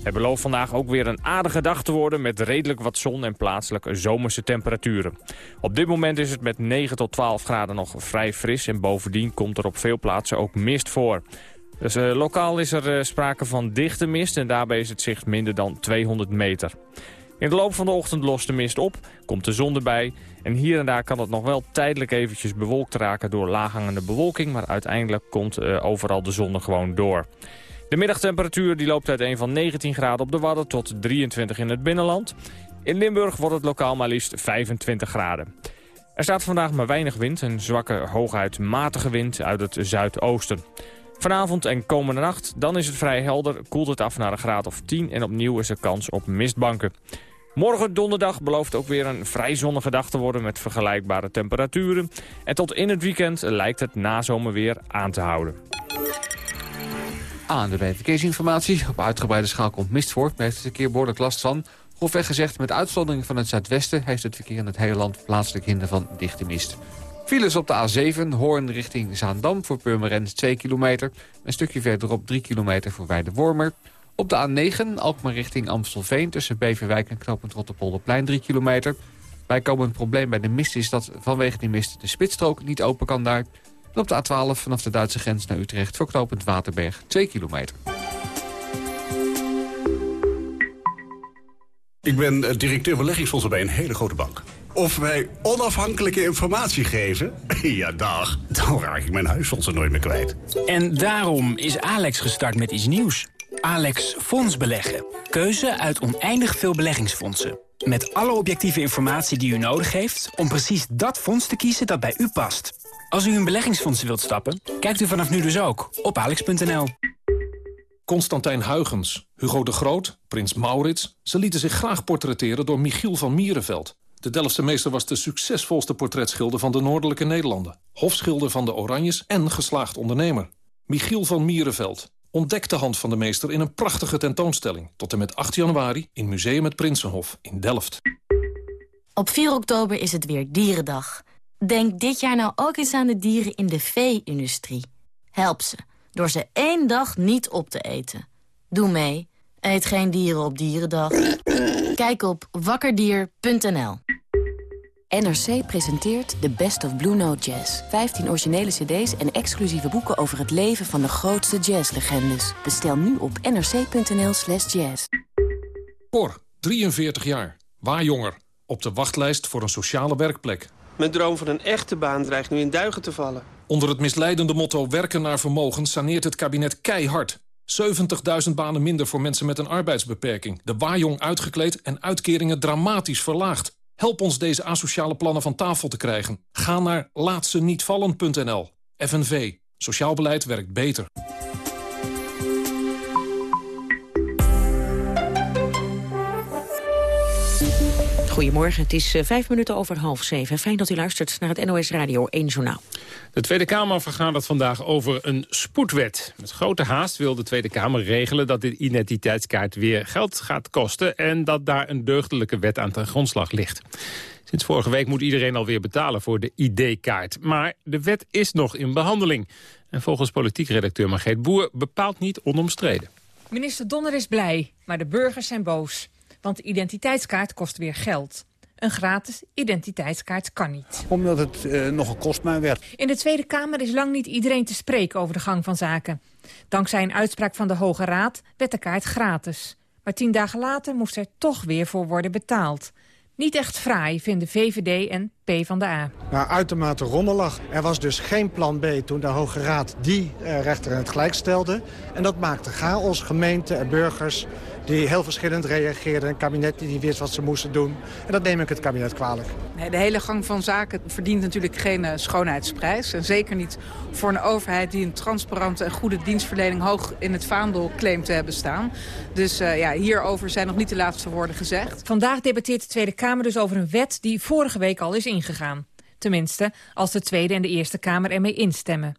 Het belooft vandaag ook weer een aardige dag te worden met redelijk wat zon en plaatselijke zomerse temperaturen. Op dit moment is het met 9 tot 12 graden nog vrij fris en bovendien komt er op veel plaatsen ook mist voor. Dus uh, lokaal is er uh, sprake van dichte mist en daarbij is het zicht minder dan 200 meter. In de loop van de ochtend lost de mist op, komt de zon erbij... en hier en daar kan het nog wel tijdelijk eventjes bewolkt raken door laaghangende bewolking... maar uiteindelijk komt uh, overal de zon er gewoon door. De middagtemperatuur die loopt uiteen van 19 graden op de Wadden tot 23 in het binnenland. In Limburg wordt het lokaal maar liefst 25 graden. Er staat vandaag maar weinig wind, een zwakke, hooguit matige wind uit het zuidoosten. Vanavond en komende nacht, dan is het vrij helder, koelt het af naar een graad of 10 en opnieuw is er kans op mistbanken. Morgen donderdag belooft ook weer een vrij zonnige dag te worden met vergelijkbare temperaturen. En tot in het weekend lijkt het nazomerweer aan te houden. Aan de verkeersinformatie. Op uitgebreide schaal komt mist voor. Daar heeft het verkeer behoorlijk last van. Grofweg gezegd, met uitzondering van het zuidwesten... heeft het verkeer in het hele land plaatselijk hinder van dichte mist. Files op de A7, Hoorn richting Zaandam voor Purmerend 2 kilometer. Een stukje verderop 3 kilometer voor Weide-Wormer. Op de A9, Alkmaar richting Amstelveen... tussen Beverwijk en knooppunt Rotterpolderplein 3 kilometer. een probleem bij de mist is dat vanwege die mist de spitsstrook niet open kan daar... En op de A12 vanaf de Duitse grens naar Utrecht verknopend Waterberg 2 kilometer. Ik ben eh, directeur beleggingsfondsen bij een hele grote bank. Of wij onafhankelijke informatie geven? Ja, dag. Dan raak ik mijn huisfondsen nooit meer kwijt. En daarom is Alex gestart met iets nieuws. Alex Fonds Beleggen. Keuze uit oneindig veel beleggingsfondsen. Met alle objectieve informatie die u nodig heeft... om precies dat fonds te kiezen dat bij u past. Als u in beleggingsfondsen wilt stappen, kijkt u vanaf nu dus ook op alex.nl. Constantijn Huygens, Hugo de Groot, Prins Maurits... ze lieten zich graag portretteren door Michiel van Mierenveld. De Delftse meester was de succesvolste portretschilder van de Noordelijke Nederlanden. Hofschilder van de Oranjes en geslaagd ondernemer. Michiel van Mierenveld. Ontdek de hand van de meester in een prachtige tentoonstelling. Tot en met 8 januari in Museum het Prinsenhof in Delft. Op 4 oktober is het weer Dierendag... Denk dit jaar nou ook eens aan de dieren in de vee-industrie. Help ze, door ze één dag niet op te eten. Doe mee. Eet geen dieren op Dierendag. Kijk op wakkerdier.nl NRC presenteert The Best of Blue Note Jazz. 15 originele cd's en exclusieve boeken over het leven van de grootste jazzlegendes. Bestel nu op nrc.nl slash jazz. Cor, 43 jaar, waar jonger. Op de wachtlijst voor een sociale werkplek. Mijn droom van een echte baan dreigt nu in duigen te vallen. Onder het misleidende motto werken naar vermogen saneert het kabinet keihard. 70.000 banen minder voor mensen met een arbeidsbeperking. De waaijong uitgekleed en uitkeringen dramatisch verlaagd. Help ons deze asociale plannen van tafel te krijgen. Ga naar laatstenietvallen.nl. FNV. Sociaal beleid werkt beter. Goedemorgen, het is eh, vijf minuten over half zeven. Fijn dat u luistert naar het NOS Radio 1 Journaal. De Tweede Kamer vergadert vandaag over een spoedwet. Met grote haast wil de Tweede Kamer regelen dat de identiteitskaart weer geld gaat kosten... en dat daar een deugdelijke wet aan ten grondslag ligt. Sinds vorige week moet iedereen alweer betalen voor de ID-kaart. Maar de wet is nog in behandeling. En volgens politiek redacteur Margreet Boer bepaalt niet onomstreden. Minister Donner is blij, maar de burgers zijn boos. Want de identiteitskaart kost weer geld. Een gratis identiteitskaart kan niet. Omdat het uh, nogal kostbaar werd. In de Tweede Kamer is lang niet iedereen te spreken over de gang van zaken. Dankzij een uitspraak van de Hoge Raad werd de kaart gratis. Maar tien dagen later moest er toch weer voor worden betaald. Niet echt fraai, vinden VVD en PvdA. Nou, uitermate rommelig. Er was dus geen plan B toen de Hoge Raad die uh, rechter in het gelijk stelde. En dat maakte chaos, gemeenten en burgers die heel verschillend reageerden. Een kabinet die niet wist wat ze moesten doen. En dat neem ik het kabinet kwalijk. Nee, de hele gang van zaken verdient natuurlijk geen uh, schoonheidsprijs. En zeker niet voor een overheid die een transparante en goede dienstverlening hoog in het vaandel claimt te hebben staan. Dus uh, ja, hierover zijn nog niet de laatste woorden gezegd. Vandaag debatteert de Tweede Kamer dus over een wet die vorige week al is ingegaan. Tenminste, als de Tweede en de Eerste Kamer ermee instemmen.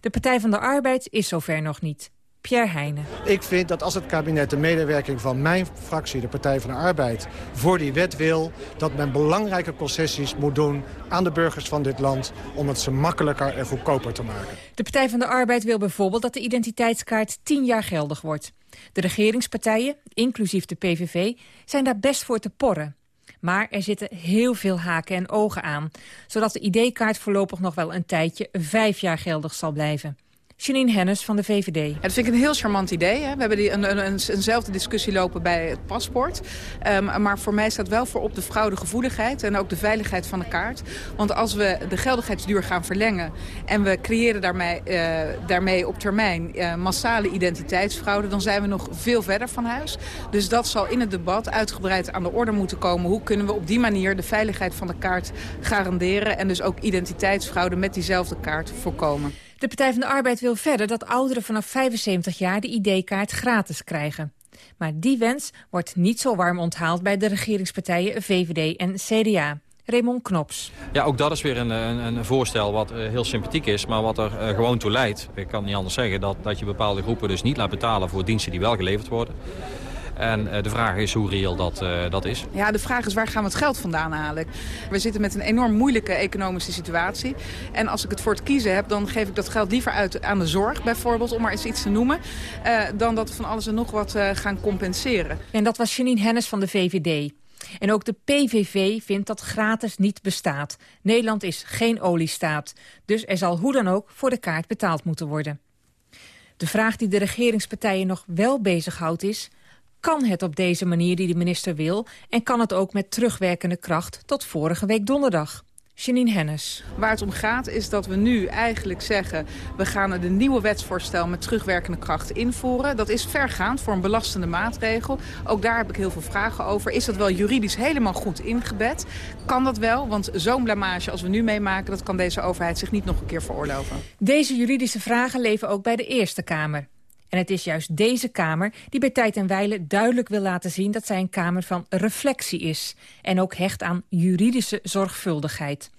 De Partij van de Arbeid is zover nog niet. Pierre Heijnen. Ik vind dat als het kabinet de medewerking van mijn fractie, de Partij van de Arbeid, voor die wet wil, dat men belangrijke concessies moet doen aan de burgers van dit land om het ze makkelijker en goedkoper te maken. De Partij van de Arbeid wil bijvoorbeeld dat de identiteitskaart 10 jaar geldig wordt. De regeringspartijen, inclusief de PVV, zijn daar best voor te porren. Maar er zitten heel veel haken en ogen aan, zodat de ID-kaart voorlopig nog wel een tijdje vijf jaar geldig zal blijven. Janine Hennis van de VVD. Dat vind ik een heel charmant idee. Hè. We hebben die een, een, eenzelfde discussie lopen bij het paspoort. Um, maar voor mij staat wel voorop de fraudegevoeligheid en ook de veiligheid van de kaart. Want als we de geldigheidsduur gaan verlengen en we creëren daarmee, uh, daarmee op termijn uh, massale identiteitsfraude... dan zijn we nog veel verder van huis. Dus dat zal in het debat uitgebreid aan de orde moeten komen. Hoe kunnen we op die manier de veiligheid van de kaart garanderen... en dus ook identiteitsfraude met diezelfde kaart voorkomen. De Partij van de Arbeid wil verder dat ouderen vanaf 75 jaar de ID-kaart gratis krijgen. Maar die wens wordt niet zo warm onthaald bij de regeringspartijen VVD en CDA. Raymond Knops. Ja, ook dat is weer een, een, een voorstel wat uh, heel sympathiek is, maar wat er uh, gewoon toe leidt. Ik kan niet anders zeggen dat, dat je bepaalde groepen dus niet laat betalen voor diensten die wel geleverd worden. En uh, de vraag is hoe reëel dat, uh, dat is. Ja, de vraag is waar gaan we het geld vandaan halen? We zitten met een enorm moeilijke economische situatie. En als ik het voor het kiezen heb, dan geef ik dat geld liever uit aan de zorg bijvoorbeeld, om maar eens iets te noemen. Uh, dan dat we van alles en nog wat gaan compenseren. En dat was Janine Hennis van de VVD. En ook de PVV vindt dat gratis niet bestaat. Nederland is geen oliestaat. Dus er zal hoe dan ook voor de kaart betaald moeten worden. De vraag die de regeringspartijen nog wel bezighoudt is... Kan het op deze manier die de minister wil... en kan het ook met terugwerkende kracht tot vorige week donderdag? Janine Hennis. Waar het om gaat is dat we nu eigenlijk zeggen... we gaan de nieuwe wetsvoorstel met terugwerkende kracht invoeren. Dat is vergaand voor een belastende maatregel. Ook daar heb ik heel veel vragen over. Is dat wel juridisch helemaal goed ingebed? Kan dat wel? Want zo'n blamage als we nu meemaken... dat kan deze overheid zich niet nog een keer veroorloven. Deze juridische vragen leven ook bij de Eerste Kamer. En het is juist deze Kamer die bij tijd en wijle duidelijk wil laten zien... dat zij een Kamer van reflectie is en ook hecht aan juridische zorgvuldigheid.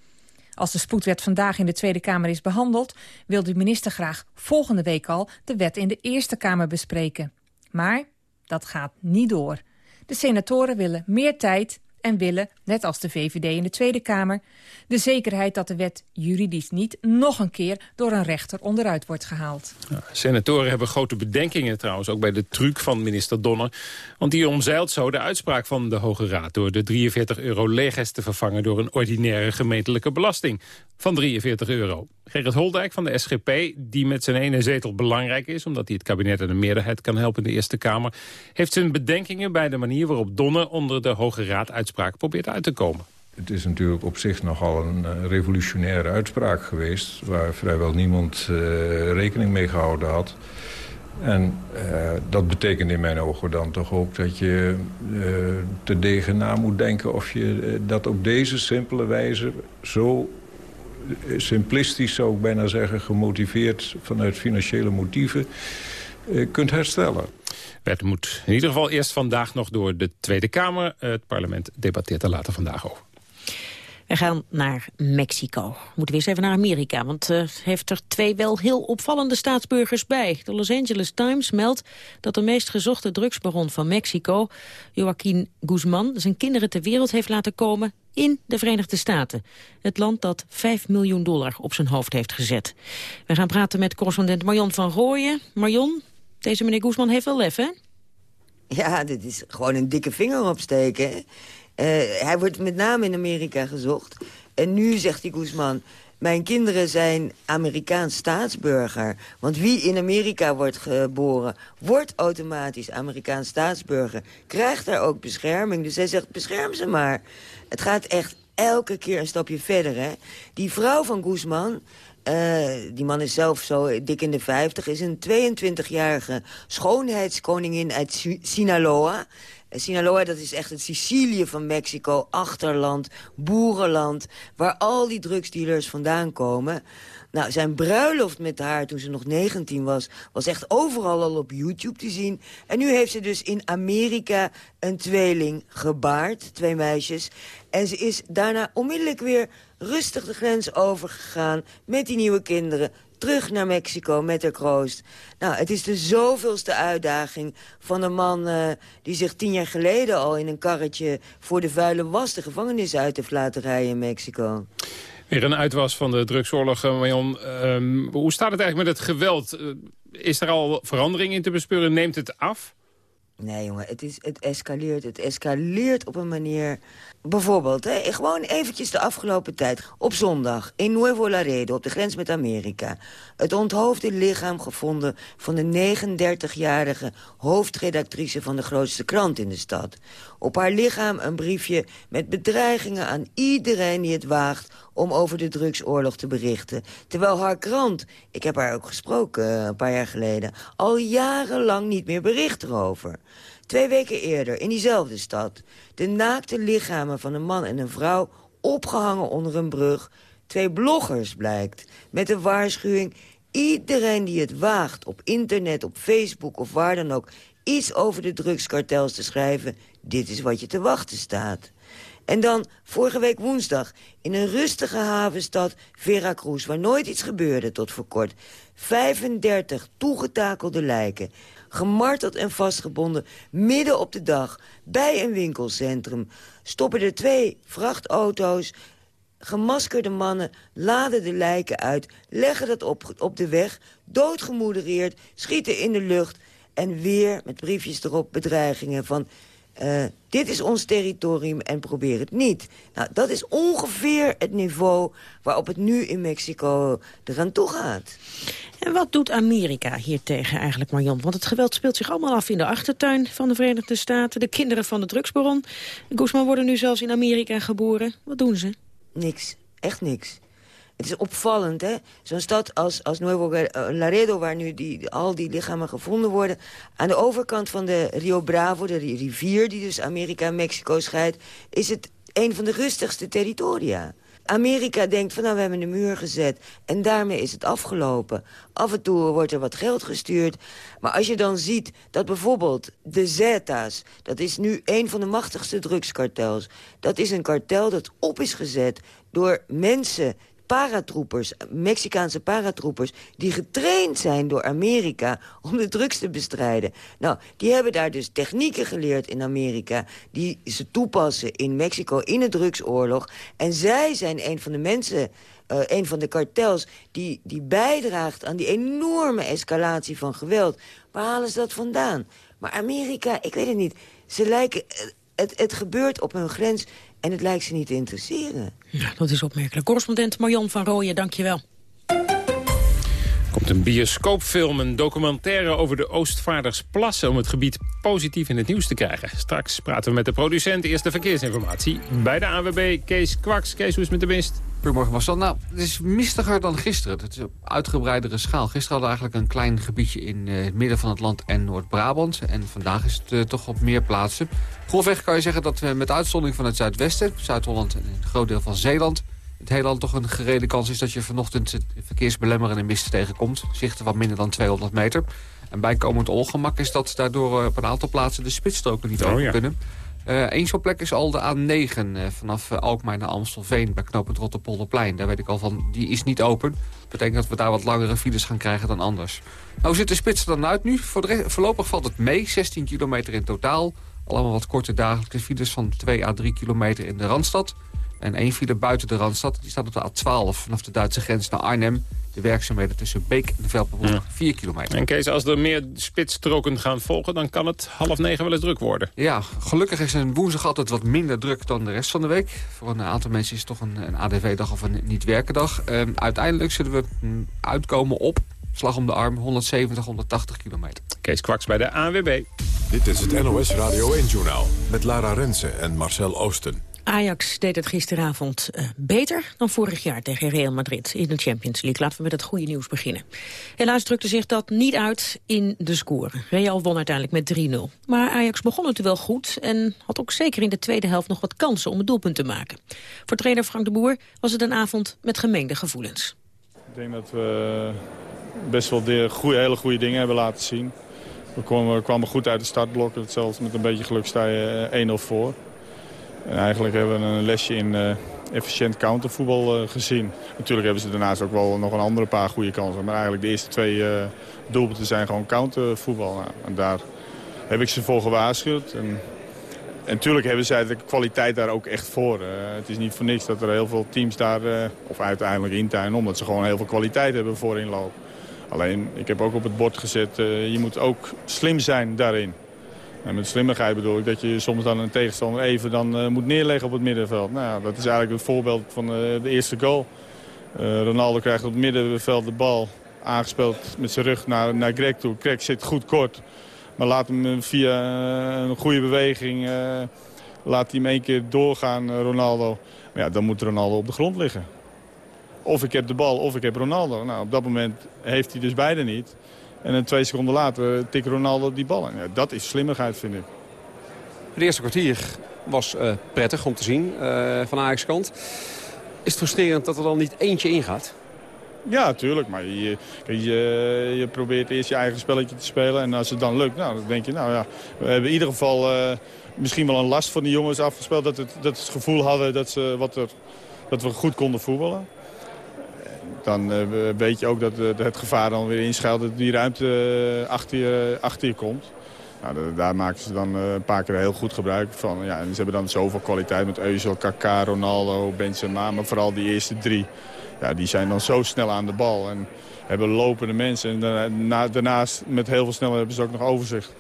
Als de spoedwet vandaag in de Tweede Kamer is behandeld... wil de minister graag volgende week al de wet in de Eerste Kamer bespreken. Maar dat gaat niet door. De senatoren willen meer tijd en willen, net als de VVD in de Tweede Kamer... de zekerheid dat de wet juridisch niet nog een keer door een rechter onderuit wordt gehaald. Ja, senatoren hebben grote bedenkingen trouwens, ook bij de truc van minister Donner. Want die omzeilt zo de uitspraak van de Hoge Raad... door de 43 euro leges te vervangen door een ordinaire gemeentelijke belasting van 43 euro. Gerrit Holdijk van de SGP, die met zijn ene zetel belangrijk is... omdat hij het kabinet en de meerderheid kan helpen in de Eerste Kamer... heeft zijn bedenkingen bij de manier waarop Donner onder de Hoge Raad uitspraak probeert uit te komen. Het is natuurlijk op zich nogal een uh, revolutionaire uitspraak geweest... waar vrijwel niemand uh, rekening mee gehouden had. En uh, dat betekent in mijn ogen dan toch ook dat je te degen na moet denken... of je dat op deze simpele wijze zo simplistisch zou ik bijna zeggen... gemotiveerd vanuit financiële motieven kunt herstellen. Het moet in ieder geval eerst vandaag nog door de Tweede Kamer. Het parlement debatteert er later vandaag over. We gaan naar Mexico. Moeten we eens even naar Amerika, want uh, heeft er twee wel heel opvallende staatsburgers bij. De Los Angeles Times meldt dat de meest gezochte drugsbaron van Mexico, Joaquin Guzman, zijn kinderen ter wereld heeft laten komen in de Verenigde Staten. Het land dat 5 miljoen dollar op zijn hoofd heeft gezet. We gaan praten met correspondent Marion van Rooyen. Marion, deze meneer Guzman heeft wel lef, hè? Ja, dit is gewoon een dikke vinger opsteken. Uh, hij wordt met name in Amerika gezocht. En nu zegt die Guzman... Mijn kinderen zijn Amerikaans staatsburger. Want wie in Amerika wordt geboren, wordt automatisch Amerikaans staatsburger. Krijgt daar ook bescherming. Dus hij zegt, bescherm ze maar. Het gaat echt elke keer een stapje verder. Hè? Die vrouw van Guzman, uh, die man is zelf zo dik in de 50, is een 22-jarige schoonheidskoningin uit Sinaloa. Sinaloa, dat is echt het Sicilië van Mexico, achterland, boerenland... waar al die drugsdealers vandaan komen. Nou, zijn bruiloft met haar toen ze nog 19 was... was echt overal al op YouTube te zien. En nu heeft ze dus in Amerika een tweeling gebaard, twee meisjes. En ze is daarna onmiddellijk weer rustig de grens overgegaan... met die nieuwe kinderen, terug naar Mexico met haar kroost. Nou, het is de zoveelste uitdaging van een man... Uh, die zich tien jaar geleden al in een karretje... voor de vuile was de gevangenis uit heeft laten rijden in Mexico. Weer een uitwas van de drugsoorlog, eh, Marion. Um, hoe staat het eigenlijk met het geweld? Uh, is er al verandering in te bespeuren? Neemt het af? Nee, jongen, het, is, het escaleert. Het escaleert op een manier... Bijvoorbeeld, hè, gewoon eventjes de afgelopen tijd. Op zondag in Nuevo Laredo, op de grens met Amerika. Het onthoofde lichaam gevonden van de 39-jarige hoofdredactrice van de grootste krant in de stad. Op haar lichaam een briefje met bedreigingen aan iedereen die het waagt om over de drugsoorlog te berichten. Terwijl haar krant, ik heb haar ook gesproken eh, een paar jaar geleden... al jarenlang niet meer bericht erover. Twee weken eerder, in diezelfde stad... de naakte lichamen van een man en een vrouw opgehangen onder een brug. Twee bloggers, blijkt, met de waarschuwing... iedereen die het waagt op internet, op Facebook of waar dan ook... iets over de drugskartels te schrijven, dit is wat je te wachten staat. En dan vorige week woensdag in een rustige havenstad Veracruz... waar nooit iets gebeurde tot voor kort. 35 toegetakelde lijken, gemarteld en vastgebonden... midden op de dag bij een winkelcentrum. Stoppen er twee vrachtauto's, gemaskerde mannen laden de lijken uit... leggen dat op, op de weg, doodgemodereerd, schieten in de lucht... en weer met briefjes erop bedreigingen van... Uh, dit is ons territorium en probeer het niet. Nou, dat is ongeveer het niveau waarop het nu in Mexico eraan toe gaat. En wat doet Amerika hiertegen eigenlijk, Marjan? Want het geweld speelt zich allemaal af in de achtertuin van de Verenigde Staten. De kinderen van de drugsbaron. Guzman worden nu zelfs in Amerika geboren. Wat doen ze? Niks. Echt niks. Het is opvallend, hè? Zo'n stad als, als Nuevo Laredo, waar nu die, al die lichamen gevonden worden... aan de overkant van de Rio Bravo, de rivier die dus Amerika en Mexico scheidt... is het een van de rustigste territoria. Amerika denkt van nou, we hebben een muur gezet en daarmee is het afgelopen. Af en toe wordt er wat geld gestuurd. Maar als je dan ziet dat bijvoorbeeld de Zetas... dat is nu een van de machtigste drugskartels... dat is een kartel dat op is gezet door mensen paratroepers, Mexicaanse paratroepers... die getraind zijn door Amerika om de drugs te bestrijden. Nou, die hebben daar dus technieken geleerd in Amerika... die ze toepassen in Mexico in de drugsoorlog. En zij zijn een van de mensen... Uh, een van de kartels die, die bijdraagt aan die enorme escalatie van geweld. Waar halen ze dat vandaan? Maar Amerika, ik weet het niet. Ze lijken, eh, het, het gebeurt op hun grens en het lijkt ze niet te interesseren. Ja, dat is opmerkelijk. Correspondent Marion van Rooyen, dankjewel. Komt een bioscoopfilm, een documentaire over de Oostvaardersplassen... om het gebied positief in het nieuws te krijgen. Straks praten we met de producent. Eerste verkeersinformatie bij de AWB. Kees Kwaks. Kees, hoe is het met de mist? Goedemorgen Marcel. Nou, het is mistiger dan gisteren. Het is op uitgebreidere schaal. Gisteren hadden we eigenlijk een klein gebiedje in uh, het midden van het land en Noord-Brabant. En vandaag is het uh, toch op meer plaatsen. Grofweg kan je zeggen dat we met uitzondering van het zuidwesten... Zuid-Holland en een groot deel van Zeeland het hele land toch een gerede kans is dat je vanochtend verkeersbelemmerende mist tegenkomt. Zichten wat minder dan 200 meter. En bijkomend ongemak is dat daardoor eh, op een aantal plaatsen de spitsstroken niet oh, open kunnen. Uh, Eén zo'n plek is al de A9 uh, vanaf uh, Alkmaar naar Amstelveen bij knooppunt Rotterpolderplein. Daar weet ik al van, die is niet open. Dat betekent dat we daar wat langere files gaan krijgen dan anders. Nou, hoe ziet de spits er dan uit nu? Voor de voorlopig valt het mee, 16 kilometer in totaal. Allemaal wat korte dagelijkse files van 2 à 3 kilometer in de Randstad. En één file buiten de Randstad, die staat op de A12 vanaf de Duitse grens naar Arnhem. De werkzaamheden tussen Beek en de Velpenbroek, ja. 4 kilometer. En Kees, als er meer spitsstroken gaan volgen, dan kan het half negen wel eens druk worden. Ja, gelukkig is een woensdag altijd wat minder druk dan de rest van de week. Voor een aantal mensen is het toch een, een ADV-dag of een niet-werkendag. Uh, uiteindelijk zullen we mm, uitkomen op, slag om de arm, 170, 180 kilometer. Kees Kwaks bij de ANWB. Dit is het NOS Radio 1-journaal met Lara Rensen en Marcel Oosten. Ajax deed het gisteravond uh, beter dan vorig jaar tegen Real Madrid in de Champions League. Laten we met het goede nieuws beginnen. Helaas drukte zich dat niet uit in de score. Real won uiteindelijk met 3-0. Maar Ajax begon het wel goed en had ook zeker in de tweede helft nog wat kansen om het doelpunt te maken. Voor trainer Frank de Boer was het een avond met gemengde gevoelens. Ik denk dat we best wel de goede, hele goede dingen hebben laten zien. We kwamen, kwamen goed uit de startblokken, zelfs met een beetje geluk sta je 1-0 voor. En eigenlijk hebben we een lesje in uh, efficiënt countervoetbal uh, gezien. Natuurlijk hebben ze daarnaast ook wel nog een andere paar goede kansen. Maar eigenlijk de eerste twee uh, doelpunten zijn gewoon countervoetbal. Nou, en daar heb ik ze voor gewaarschuwd. En, en natuurlijk hebben zij de kwaliteit daar ook echt voor. het is niet voor niks dat er heel veel teams daar, of uiteindelijk intuinen, omdat ze gewoon heel veel kwaliteit hebben voor inloop. Alleen, ik heb ook op het bord gezet, je moet ook slim zijn daarin. En met slimmigheid bedoel ik dat je soms dan een tegenstander even dan, uh, moet neerleggen op het middenveld. Nou, ja, dat is eigenlijk het voorbeeld van uh, de eerste goal. Uh, Ronaldo krijgt op het middenveld de bal aangespeeld met zijn rug naar, naar Greg toe. Greg zit goed kort, maar laat hem via een goede beweging laat hem één keer doorgaan, Ronaldo. Maar ja, dan moet Ronaldo op de grond liggen. Of ik heb de bal, of ik heb Ronaldo. Nou, op dat moment heeft hij dus beide niet. En een twee seconden later tikt Ronaldo die bal in. Ja, dat is slimmigheid, vind ik. Het eerste kwartier was uh, prettig om te zien uh, van Ajax kant. Is het frustrerend dat er dan niet eentje ingaat? Ja, tuurlijk. Maar je, je, je, probeert eerst je eigen spelletje te spelen. En als het dan lukt, nou, dan denk je, nou ja, we hebben in ieder geval uh, misschien wel een last van die jongens afgespeeld. Dat, het, dat ze het gevoel hadden dat, ze, wat er, dat we goed konden voetballen dan uh, weet je ook dat uh, het gevaar dan weer inschuilt dat die ruimte uh, achter, je, achter je komt. Nou, daar maken ze dan een paar keer heel goed gebruik van. Ja, en ze hebben dan zoveel kwaliteit met Euzel, Kaká, Ronaldo, Benzema, maar vooral die eerste drie. Ja, die zijn dan zo snel aan de bal en hebben lopende mensen. En daarnaast met heel veel snelheid hebben ze ook nog overzicht.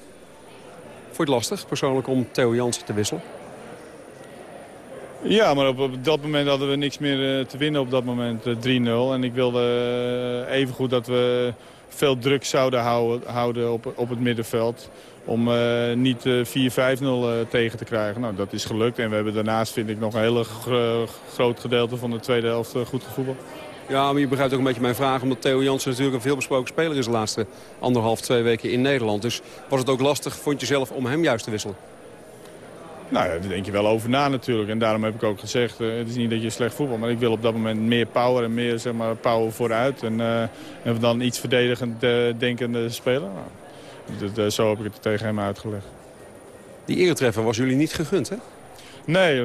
Vond je het lastig persoonlijk om Theo Jansen te wisselen? Ja, maar op, dat moment hadden we niks meer uh, te winnen op dat moment, uh, eh, 3-0. En ik wilde uh, even goed dat we veel druk zouden houden, houden op, op het middenveld. Om niet 4-5-0 tegen te krijgen. Nou, dat is gelukt. En we hebben daarnaast, vind ik, nog een hele groot gedeelte van de tweede helft goed gevoetbald. Ja, maar je begrijpt ook een beetje mijn vraag. Omdat Theo Jansen natuurlijk een veelbesproken speler is de laatste anderhalf, twee weken in Nederland. Dus was het ook lastig, vond je zelf, om hem juist te wisselen? Nou ja, daar denk je wel over na natuurlijk. En daarom heb ik ook gezegd, uh, het is niet dat je slecht voetbal... maar ik wil op dat moment meer power en meer zeg maar, power vooruit. En, uh, en dan iets verdedigend uh, denkende spelen. Nou, dat, zo heb ik het tegen hem uitgelegd. Die eretreffer was jullie niet gegund, hè? Nee,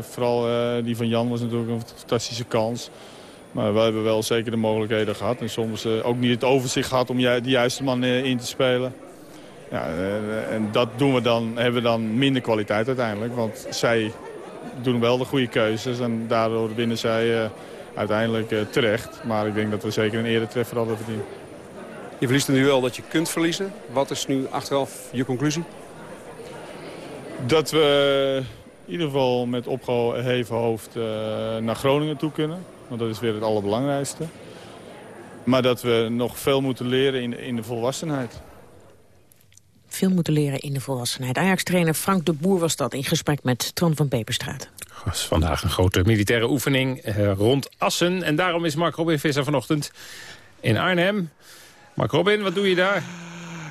vooral die van Jan was natuurlijk een fantastische kans. Maar we hebben wel zeker de mogelijkheden gehad. En soms ook niet het overzicht gehad om de juiste man in te spelen. Ja, eh, en dat doen we dan, hebben we dan minder kwaliteit uiteindelijk. Want zij doen wel de goede keuzes en daardoor winnen zij uh, uiteindelijk uh, terecht. Maar ik denk dat we zeker een eerder treffer hadden verdiend. Je verliest nu wel dat je kunt verliezen. Wat is nu achteraf je conclusie? Dat we in ieder geval met opgeheven hoofd uh, naar Groningen toe kunnen. Want dat is weer het allerbelangrijkste. Maar dat we nog veel moeten leren in, in de volwassenheid. Veel moeten leren in de volwassenheid. Ajax-trainer Frank de Boer was dat in gesprek met Tron van Peperstraat. was vandaag een grote militaire oefening eh, rond Assen. En daarom is Mark Robin Visser vanochtend in Arnhem. Mark Robin, wat doe je daar?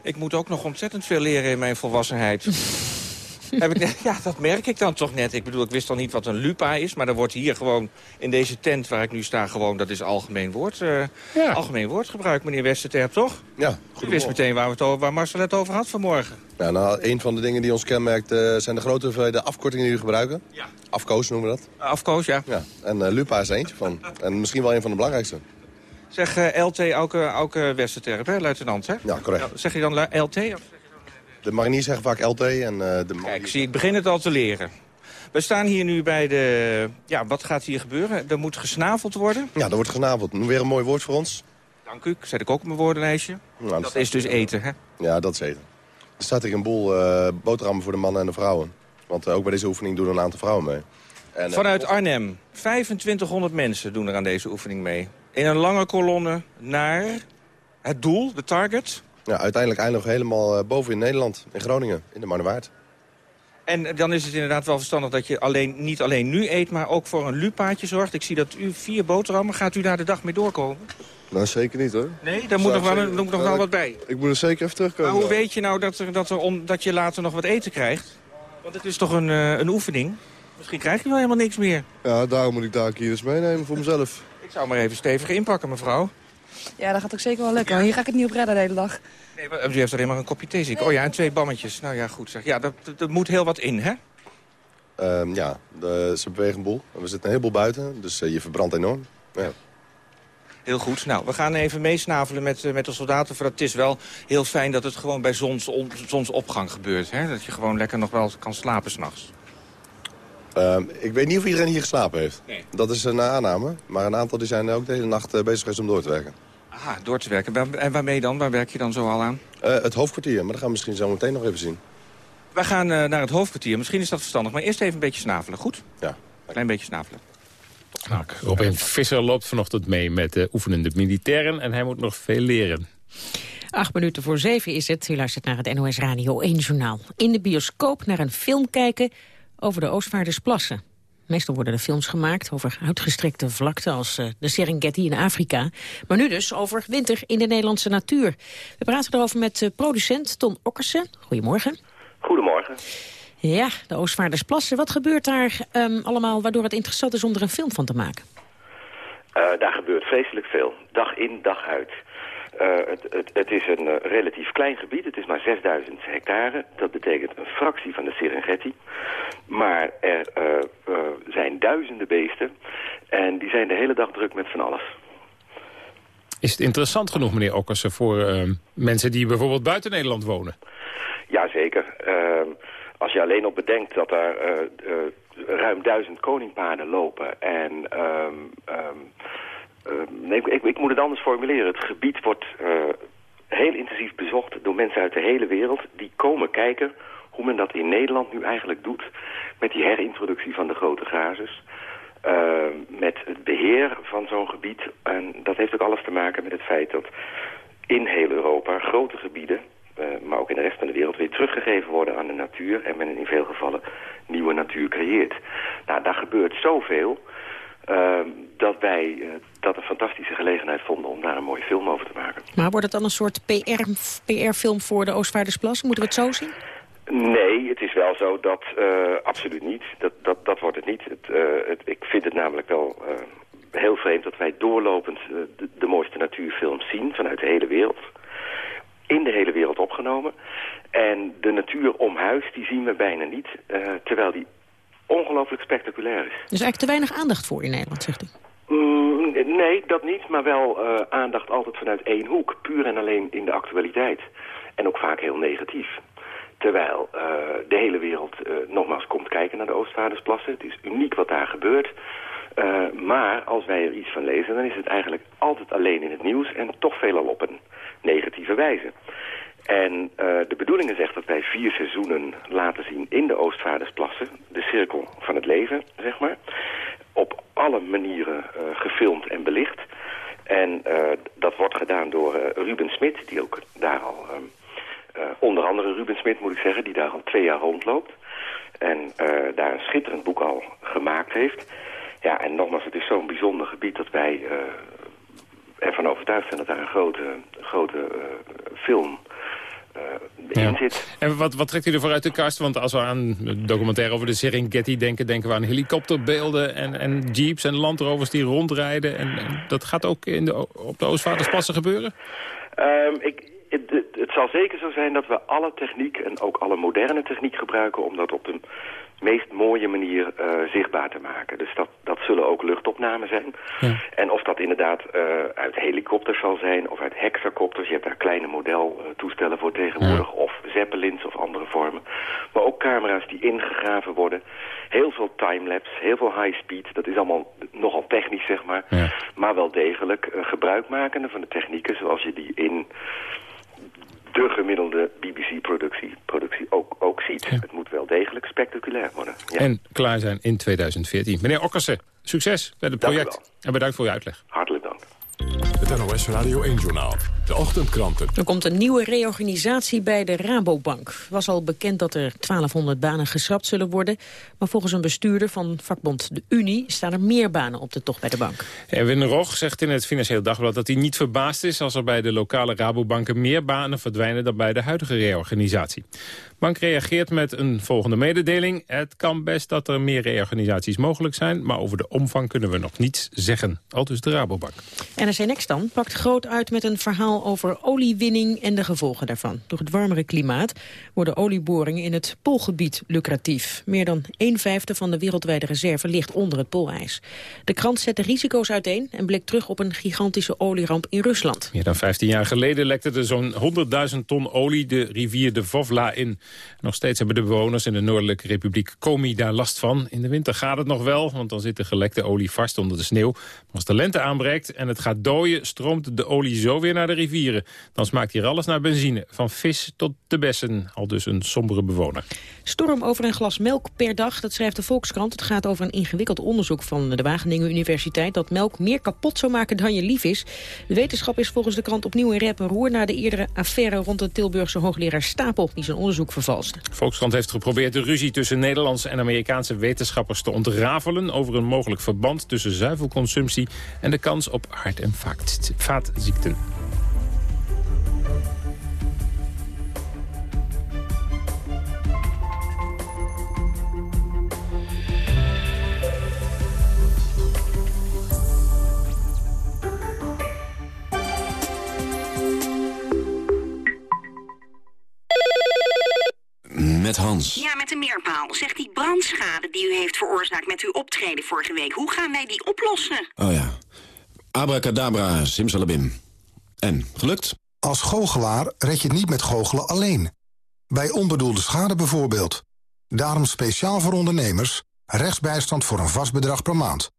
Ik moet ook nog ontzettend veel leren in mijn volwassenheid. Heb ik, ja, dat merk ik dan toch net. Ik bedoel, ik wist al niet wat een lupa is... maar er wordt hier gewoon in deze tent waar ik nu sta... gewoon, dat is algemeen, woord, eh, algemeen woordgebruik, meneer Westerterp, toch? Ja, U wist meteen waar, we het over, waar Marcel het over had vanmorgen. Ja, nou, een van de dingen die ons kenmerkt eh, zijn de grote hoeveelheden afkortingen die we gebruiken. Ja. Afkoos noemen we dat. Afkoos, ja. ja. En eh, Lupa is er eentje van. En misschien wel een van de belangrijkste. Zeg eh, LT Auke, Auke Westerterp, hè, luitenant, hè? Ja, correct. Ja, zeg je dan LT? Of? De mariniers zeggen vaak LT en eh, de Kijk, zie, ik begin het al te leren. We staan hier nu bij de... Ja, wat gaat hier gebeuren? Er moet gesnaveld worden. Ja, er wordt genaveld. Weer een mooi woord voor ons. Dank u, zet ik ook op mijn woordenlijstje. Nou, dat is dus eten, hè? Ja, dat is eten. Er staat hier een boel eh, boterhammen voor de mannen en de vrouwen. Want eh, ook bij deze oefening doen er een aantal vrouwen mee. En, Vanuit Arnhem. 2500 mensen doen er aan deze oefening mee. In een lange kolonne naar het doel, de target. Ja, uiteindelijk eindigen we helemaal eh, boven in Nederland, in Groningen, in de Marnewaard. En dan is het inderdaad wel verstandig dat je alleen, niet alleen nu eet... maar ook voor een lupaatje zorgt. Ik zie dat u vier boterhammen. Gaat u daar de dag mee doorkomen? Nou, zeker niet hoor. Nee, daar moet nog wel, moet nog wel wat bij. Ik moet er zeker even terugkomen. Maar hoe weet je nou dat, er, dat, er om, dat je later nog wat eten krijgt? Want het is toch een, eh, een oefening? Misschien krijg je wel helemaal niks meer. Ja, daarom moet ik daar hier eens meenemen voor mezelf. Ik zou maar even stevig inpakken, mevrouw. Ja, dat gaat ook zeker wel lukken. Hier ga ik het niet op redden de hele dag. Nee, maar u heeft alleen maar een kopje thee, zie ik. Oh ja, en twee bammetjes. Nou ja, goed zeg. Ja, dat, dat, dat moet heel wat in, hè? Ehm, ja, de, ze bewegen een boel. We zitten een heleboel buiten, dus eh, je verbrandt enorm. Ja. Heel goed. Nou, we gaan even meesnavelen met, eh, met de soldaten. Voor het is wel heel fijn dat het gewoon bij zonsop, zonsopgang gebeurt. Hè? Dat je gewoon lekker nog wel kan slapen s'nachts. Ehm, ik weet niet of iedereen hier geslapen heeft. Dat is een aanname. Maar een aantal die zijn ook de hele nacht eh, bezig geweest om door te werken. Aha, door te werken. En waarmee dan? Waar werk je dan zo al aan? Eh, het hoofdkwartier, maar dat gaan we misschien zo meteen nog even zien. Wij gaan eh, naar het hoofdkwartier. Misschien is dat verstandig. Maar eerst even een beetje snavelen, goed? Ja. Klein beetje snavelen. Mark Robin Visser loopt vanochtend mee met de oefenende militairen... en hij moet nog veel leren. Acht minuten voor zeven is het. U luistert naar het NOS Radio 1 Journaal. In de bioscoop naar een film kijken over de Oostvaardersplassen. Meestal worden er films gemaakt over uitgestrekte vlakten als eh, de Serengeti in Afrika. Maar nu dus over winter in de Nederlandse natuur. We praten erover met eh, producent Ton Okkersen. Goedemorgen. Goedemorgen. Ja, de Oostvaardersplassen. Wat gebeurt daar ehm, allemaal waardoor het interessant is om er een film van te maken? Eh, daar gebeurt vreselijk veel. Dag in, dag uit. Eh, het, het, het is een eh, relatief klein gebied. Het is maar 6000 hectare. Dat betekent een fractie van de Serengeti. Maar er eh, zijn duizenden beesten. En die zijn de hele dag druk met van alles. Is het interessant genoeg, meneer Okkersen, voor mensen die bijvoorbeeld buiten Nederland wonen? Jazeker. Ehm als je alleen op bedenkt dat er ruim duizend koningpaarden lopen en... ehm, ehm, nee, ik, ik, moet het anders formuleren. Het gebied wordt eh, heel intensief bezocht door mensen uit de hele wereld... die komen kijken hoe men dat in Nederland nu eigenlijk doet... met die herintroductie van de grote grazers... Ehm, met het beheer van zo'n gebied. En dat heeft ook alles te maken met het feit dat in heel Europa grote gebieden, eh, maar ook in de rest van de wereld, weer teruggegeven worden aan de natuur. En men in veel gevallen nieuwe natuur creëert. Nou, daar gebeurt zoveel ehm, dat wij eh, dat een fantastische gelegenheid vonden om daar een mooie film over te maken. Maar wordt het dan een soort PR-film voor de Oostvaardersplassen? Moeten we het zo zien? Nee, het is wel zo dat, eh, absoluut niet. Dat, dat, dat wordt het niet. Het, eh, het, ik vind het namelijk wel heel vreemd dat wij doorlopend de, de mooiste natuurfilms zien vanuit de hele wereld. In de hele wereld opgenomen. En de natuur om huis, die zien we bijna niet. terwijl die ongelooflijk spectaculair is. Dus eigenlijk te weinig aandacht voor in Nederland, zegt u. Mm, nee, dat niet, maar wel eh, aandacht altijd vanuit één hoek. Puur en alleen in de actualiteit. En ook vaak heel negatief. Terwijl eh, de hele wereld eh, nogmaals komt kijken naar de Oostvaardersplassen. Het is uniek wat daar gebeurt. Maar als wij er iets van lezen, dan is het eigenlijk altijd alleen in het nieuws... en toch veelal op een negatieve wijze. En eh, de bedoeling is echt dat wij vier seizoenen laten zien in de Oostvaardersplassen. De cirkel van het leven, zeg maar. Op alle manieren eh, gefilmd en belicht. En eh, dat wordt gedaan door Ruben Smit, die ook daar al... onder andere Ruben Smit, moet ik zeggen, die daar al twee jaar rondloopt. En daar een schitterend boek al gemaakt heeft. Ja, en nogmaals, het is zo'n bijzonder gebied dat wij ervan overtuigd zijn dat daar een grote, grote film zit. En wat, wat trekt u ervoor uit de kast? Want als we aan documentaire over de Serengeti denken... denken we aan helikopterbeelden en, en jeeps en landrovers die rondrijden. En, dat gaat ook in de, op de Oostvaardersplassen gebeuren? Um, ik, het, het, zal zeker zo zijn dat we alle techniek en ook alle moderne techniek gebruiken... om dat op de meest mooie manier uh, zichtbaar te maken. Dus dat, dat zullen ook luchtopnamen zijn. Ja. En of dat inderdaad uh, uit helikopters zal zijn of uit hexacopters. Je hebt daar kleine modeltoestellen voor tegenwoordig. Ja. Of zeppelins of andere vormen. Maar ook camera's die ingegraven worden. Heel veel timelapse, heel veel high speed. Dat is allemaal nogal technisch, zeg maar. Ja. Maar wel degelijk uh, gebruikmakende van de technieken zoals je die in de gemiddelde BBC-productie productie ook, ook ziet. Het moet wel degelijk spectaculair worden. Ja. En klaar zijn in 2014. Meneer Okkersen, succes bij het project. En bedankt voor uw uitleg. Hartelijk dank. Het NOS Radio 1-journaal. De ochtendkranten. Er komt een nieuwe reorganisatie bij de Rabobank. Het was al bekend dat er 1200 banen geschrapt zullen worden. Maar volgens een bestuurder van vakbond De Unie... staan er meer banen op de tocht bij de bank. Erwin Rog zegt in het Financieel Dagblad dat hij niet verbaasd is... als er bij de lokale Rabobanken meer banen verdwijnen... dan bij de huidige reorganisatie bank reageert met een volgende mededeling. Het kan best dat er meer reorganisaties mogelijk zijn... maar over de omvang kunnen we nog niets zeggen. Al dus de Rabobank. NRC Next dan pakt groot uit met een verhaal over oliewinning... en de gevolgen daarvan. Door het warmere klimaat worden olieboringen in het Poolgebied lucratief. Meer dan een vijfde van de wereldwijde reserve ligt onder het poolijs. De krant zet de risico's uiteen en blikt terug op een gigantische olieramp in Rusland. Meer dan 15 jaar geleden lekte er zo'n 100.000 ton olie de rivier de Vovla in. Nog steeds hebben de bewoners in de Noordelijke Republiek Komi daar last van. In de winter gaat het nog wel, want dan zit de gelekte olie vast onder de sneeuw. Maar als de lente aanbreekt en het gaat dooien, stroomt de olie zo weer naar de rivieren. Dan smaakt hier alles naar benzine, van vis tot de bessen. Al dus een sombere bewoner. Storm over een glas melk per dag, dat schrijft de Volkskrant. Het gaat over een ingewikkeld onderzoek van de Wageningen Universiteit... dat melk meer kapot zou maken dan je lief is. De wetenschap is volgens de krant opnieuw in rep en roer... na de eerdere affaire rond de Tilburgse hoogleraar Stapel... die zijn onderzoek vervalste. Volkskrant heeft geprobeerd de ruzie tussen Nederlandse en Amerikaanse wetenschappers te ontrafelen... over een mogelijk verband tussen zuivelconsumptie en de kans op hart- en vaatziekten. Met Hans. Ja, met de meerpaal. Zeg, die brandschade die u heeft veroorzaakt met uw optreden vorige week... hoe gaan wij die oplossen? Oh ja. Abracadabra, simsalabim. En, gelukt? Als goochelaar red je het niet met goochelen alleen. Bij onbedoelde schade bijvoorbeeld. Daarom speciaal voor ondernemers... rechtsbijstand voor een vast bedrag per maand.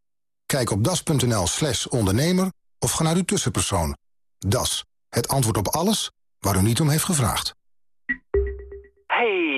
Kijk op das.nl slash ondernemer of ga naar uw tussenpersoon. Das, het antwoord op alles waar u niet om heeft gevraagd. Hey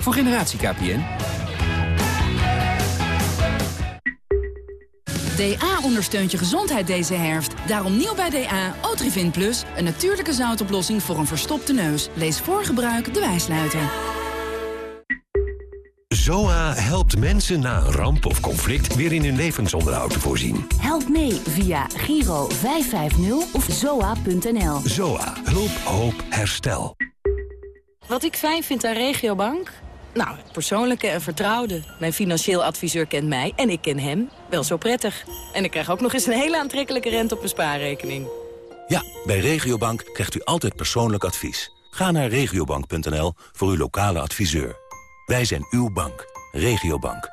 Voor generatie KPN. DA ondersteunt je gezondheid deze herfst. Daarom nieuw bij DA, Otrivin Plus. Een natuurlijke zoutoplossing voor een verstopte neus. Lees voor gebruik de wijsluiter. ZOA helpt mensen na een ramp of conflict weer in hun levensonderhoud te voorzien. Help mee via Giro 550 of zoa.nl. ZOA. Hulp, hoop, herstel. Wat ik fijn vind aan Regiobank? Nou, het persoonlijke en vertrouwde. Mijn financieel adviseur kent mij en ik ken hem wel zo prettig. En ik krijg ook nog eens een hele aantrekkelijke rente op mijn spaarrekening. Ja, bij Regiobank krijgt u altijd persoonlijk advies. Ga naar regiobank.nl voor uw lokale adviseur. Wij zijn uw bank. Regiobank.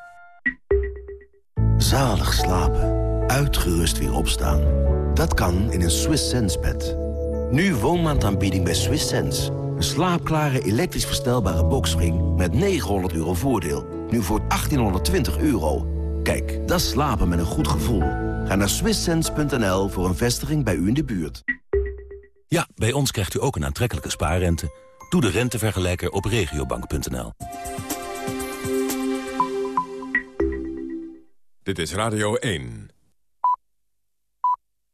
Zalig slapen uitgerust weer opstaan. Dat kan in een Swiss Sense bed. Nu woonmaandaanbieding bij Swiss Sense. Een slaapklare elektrisch verstelbare boxspring met 900 euro voordeel. Nu voor 1820 euro. Kijk, dat slapen met een goed gevoel. Ga naar swisssense.nl voor een vestiging bij u in de buurt. Ja, bij ons krijgt u ook een aantrekkelijke spaarrente. Doe de rentevergelijker op regiobank.nl. Dit is Radio 1.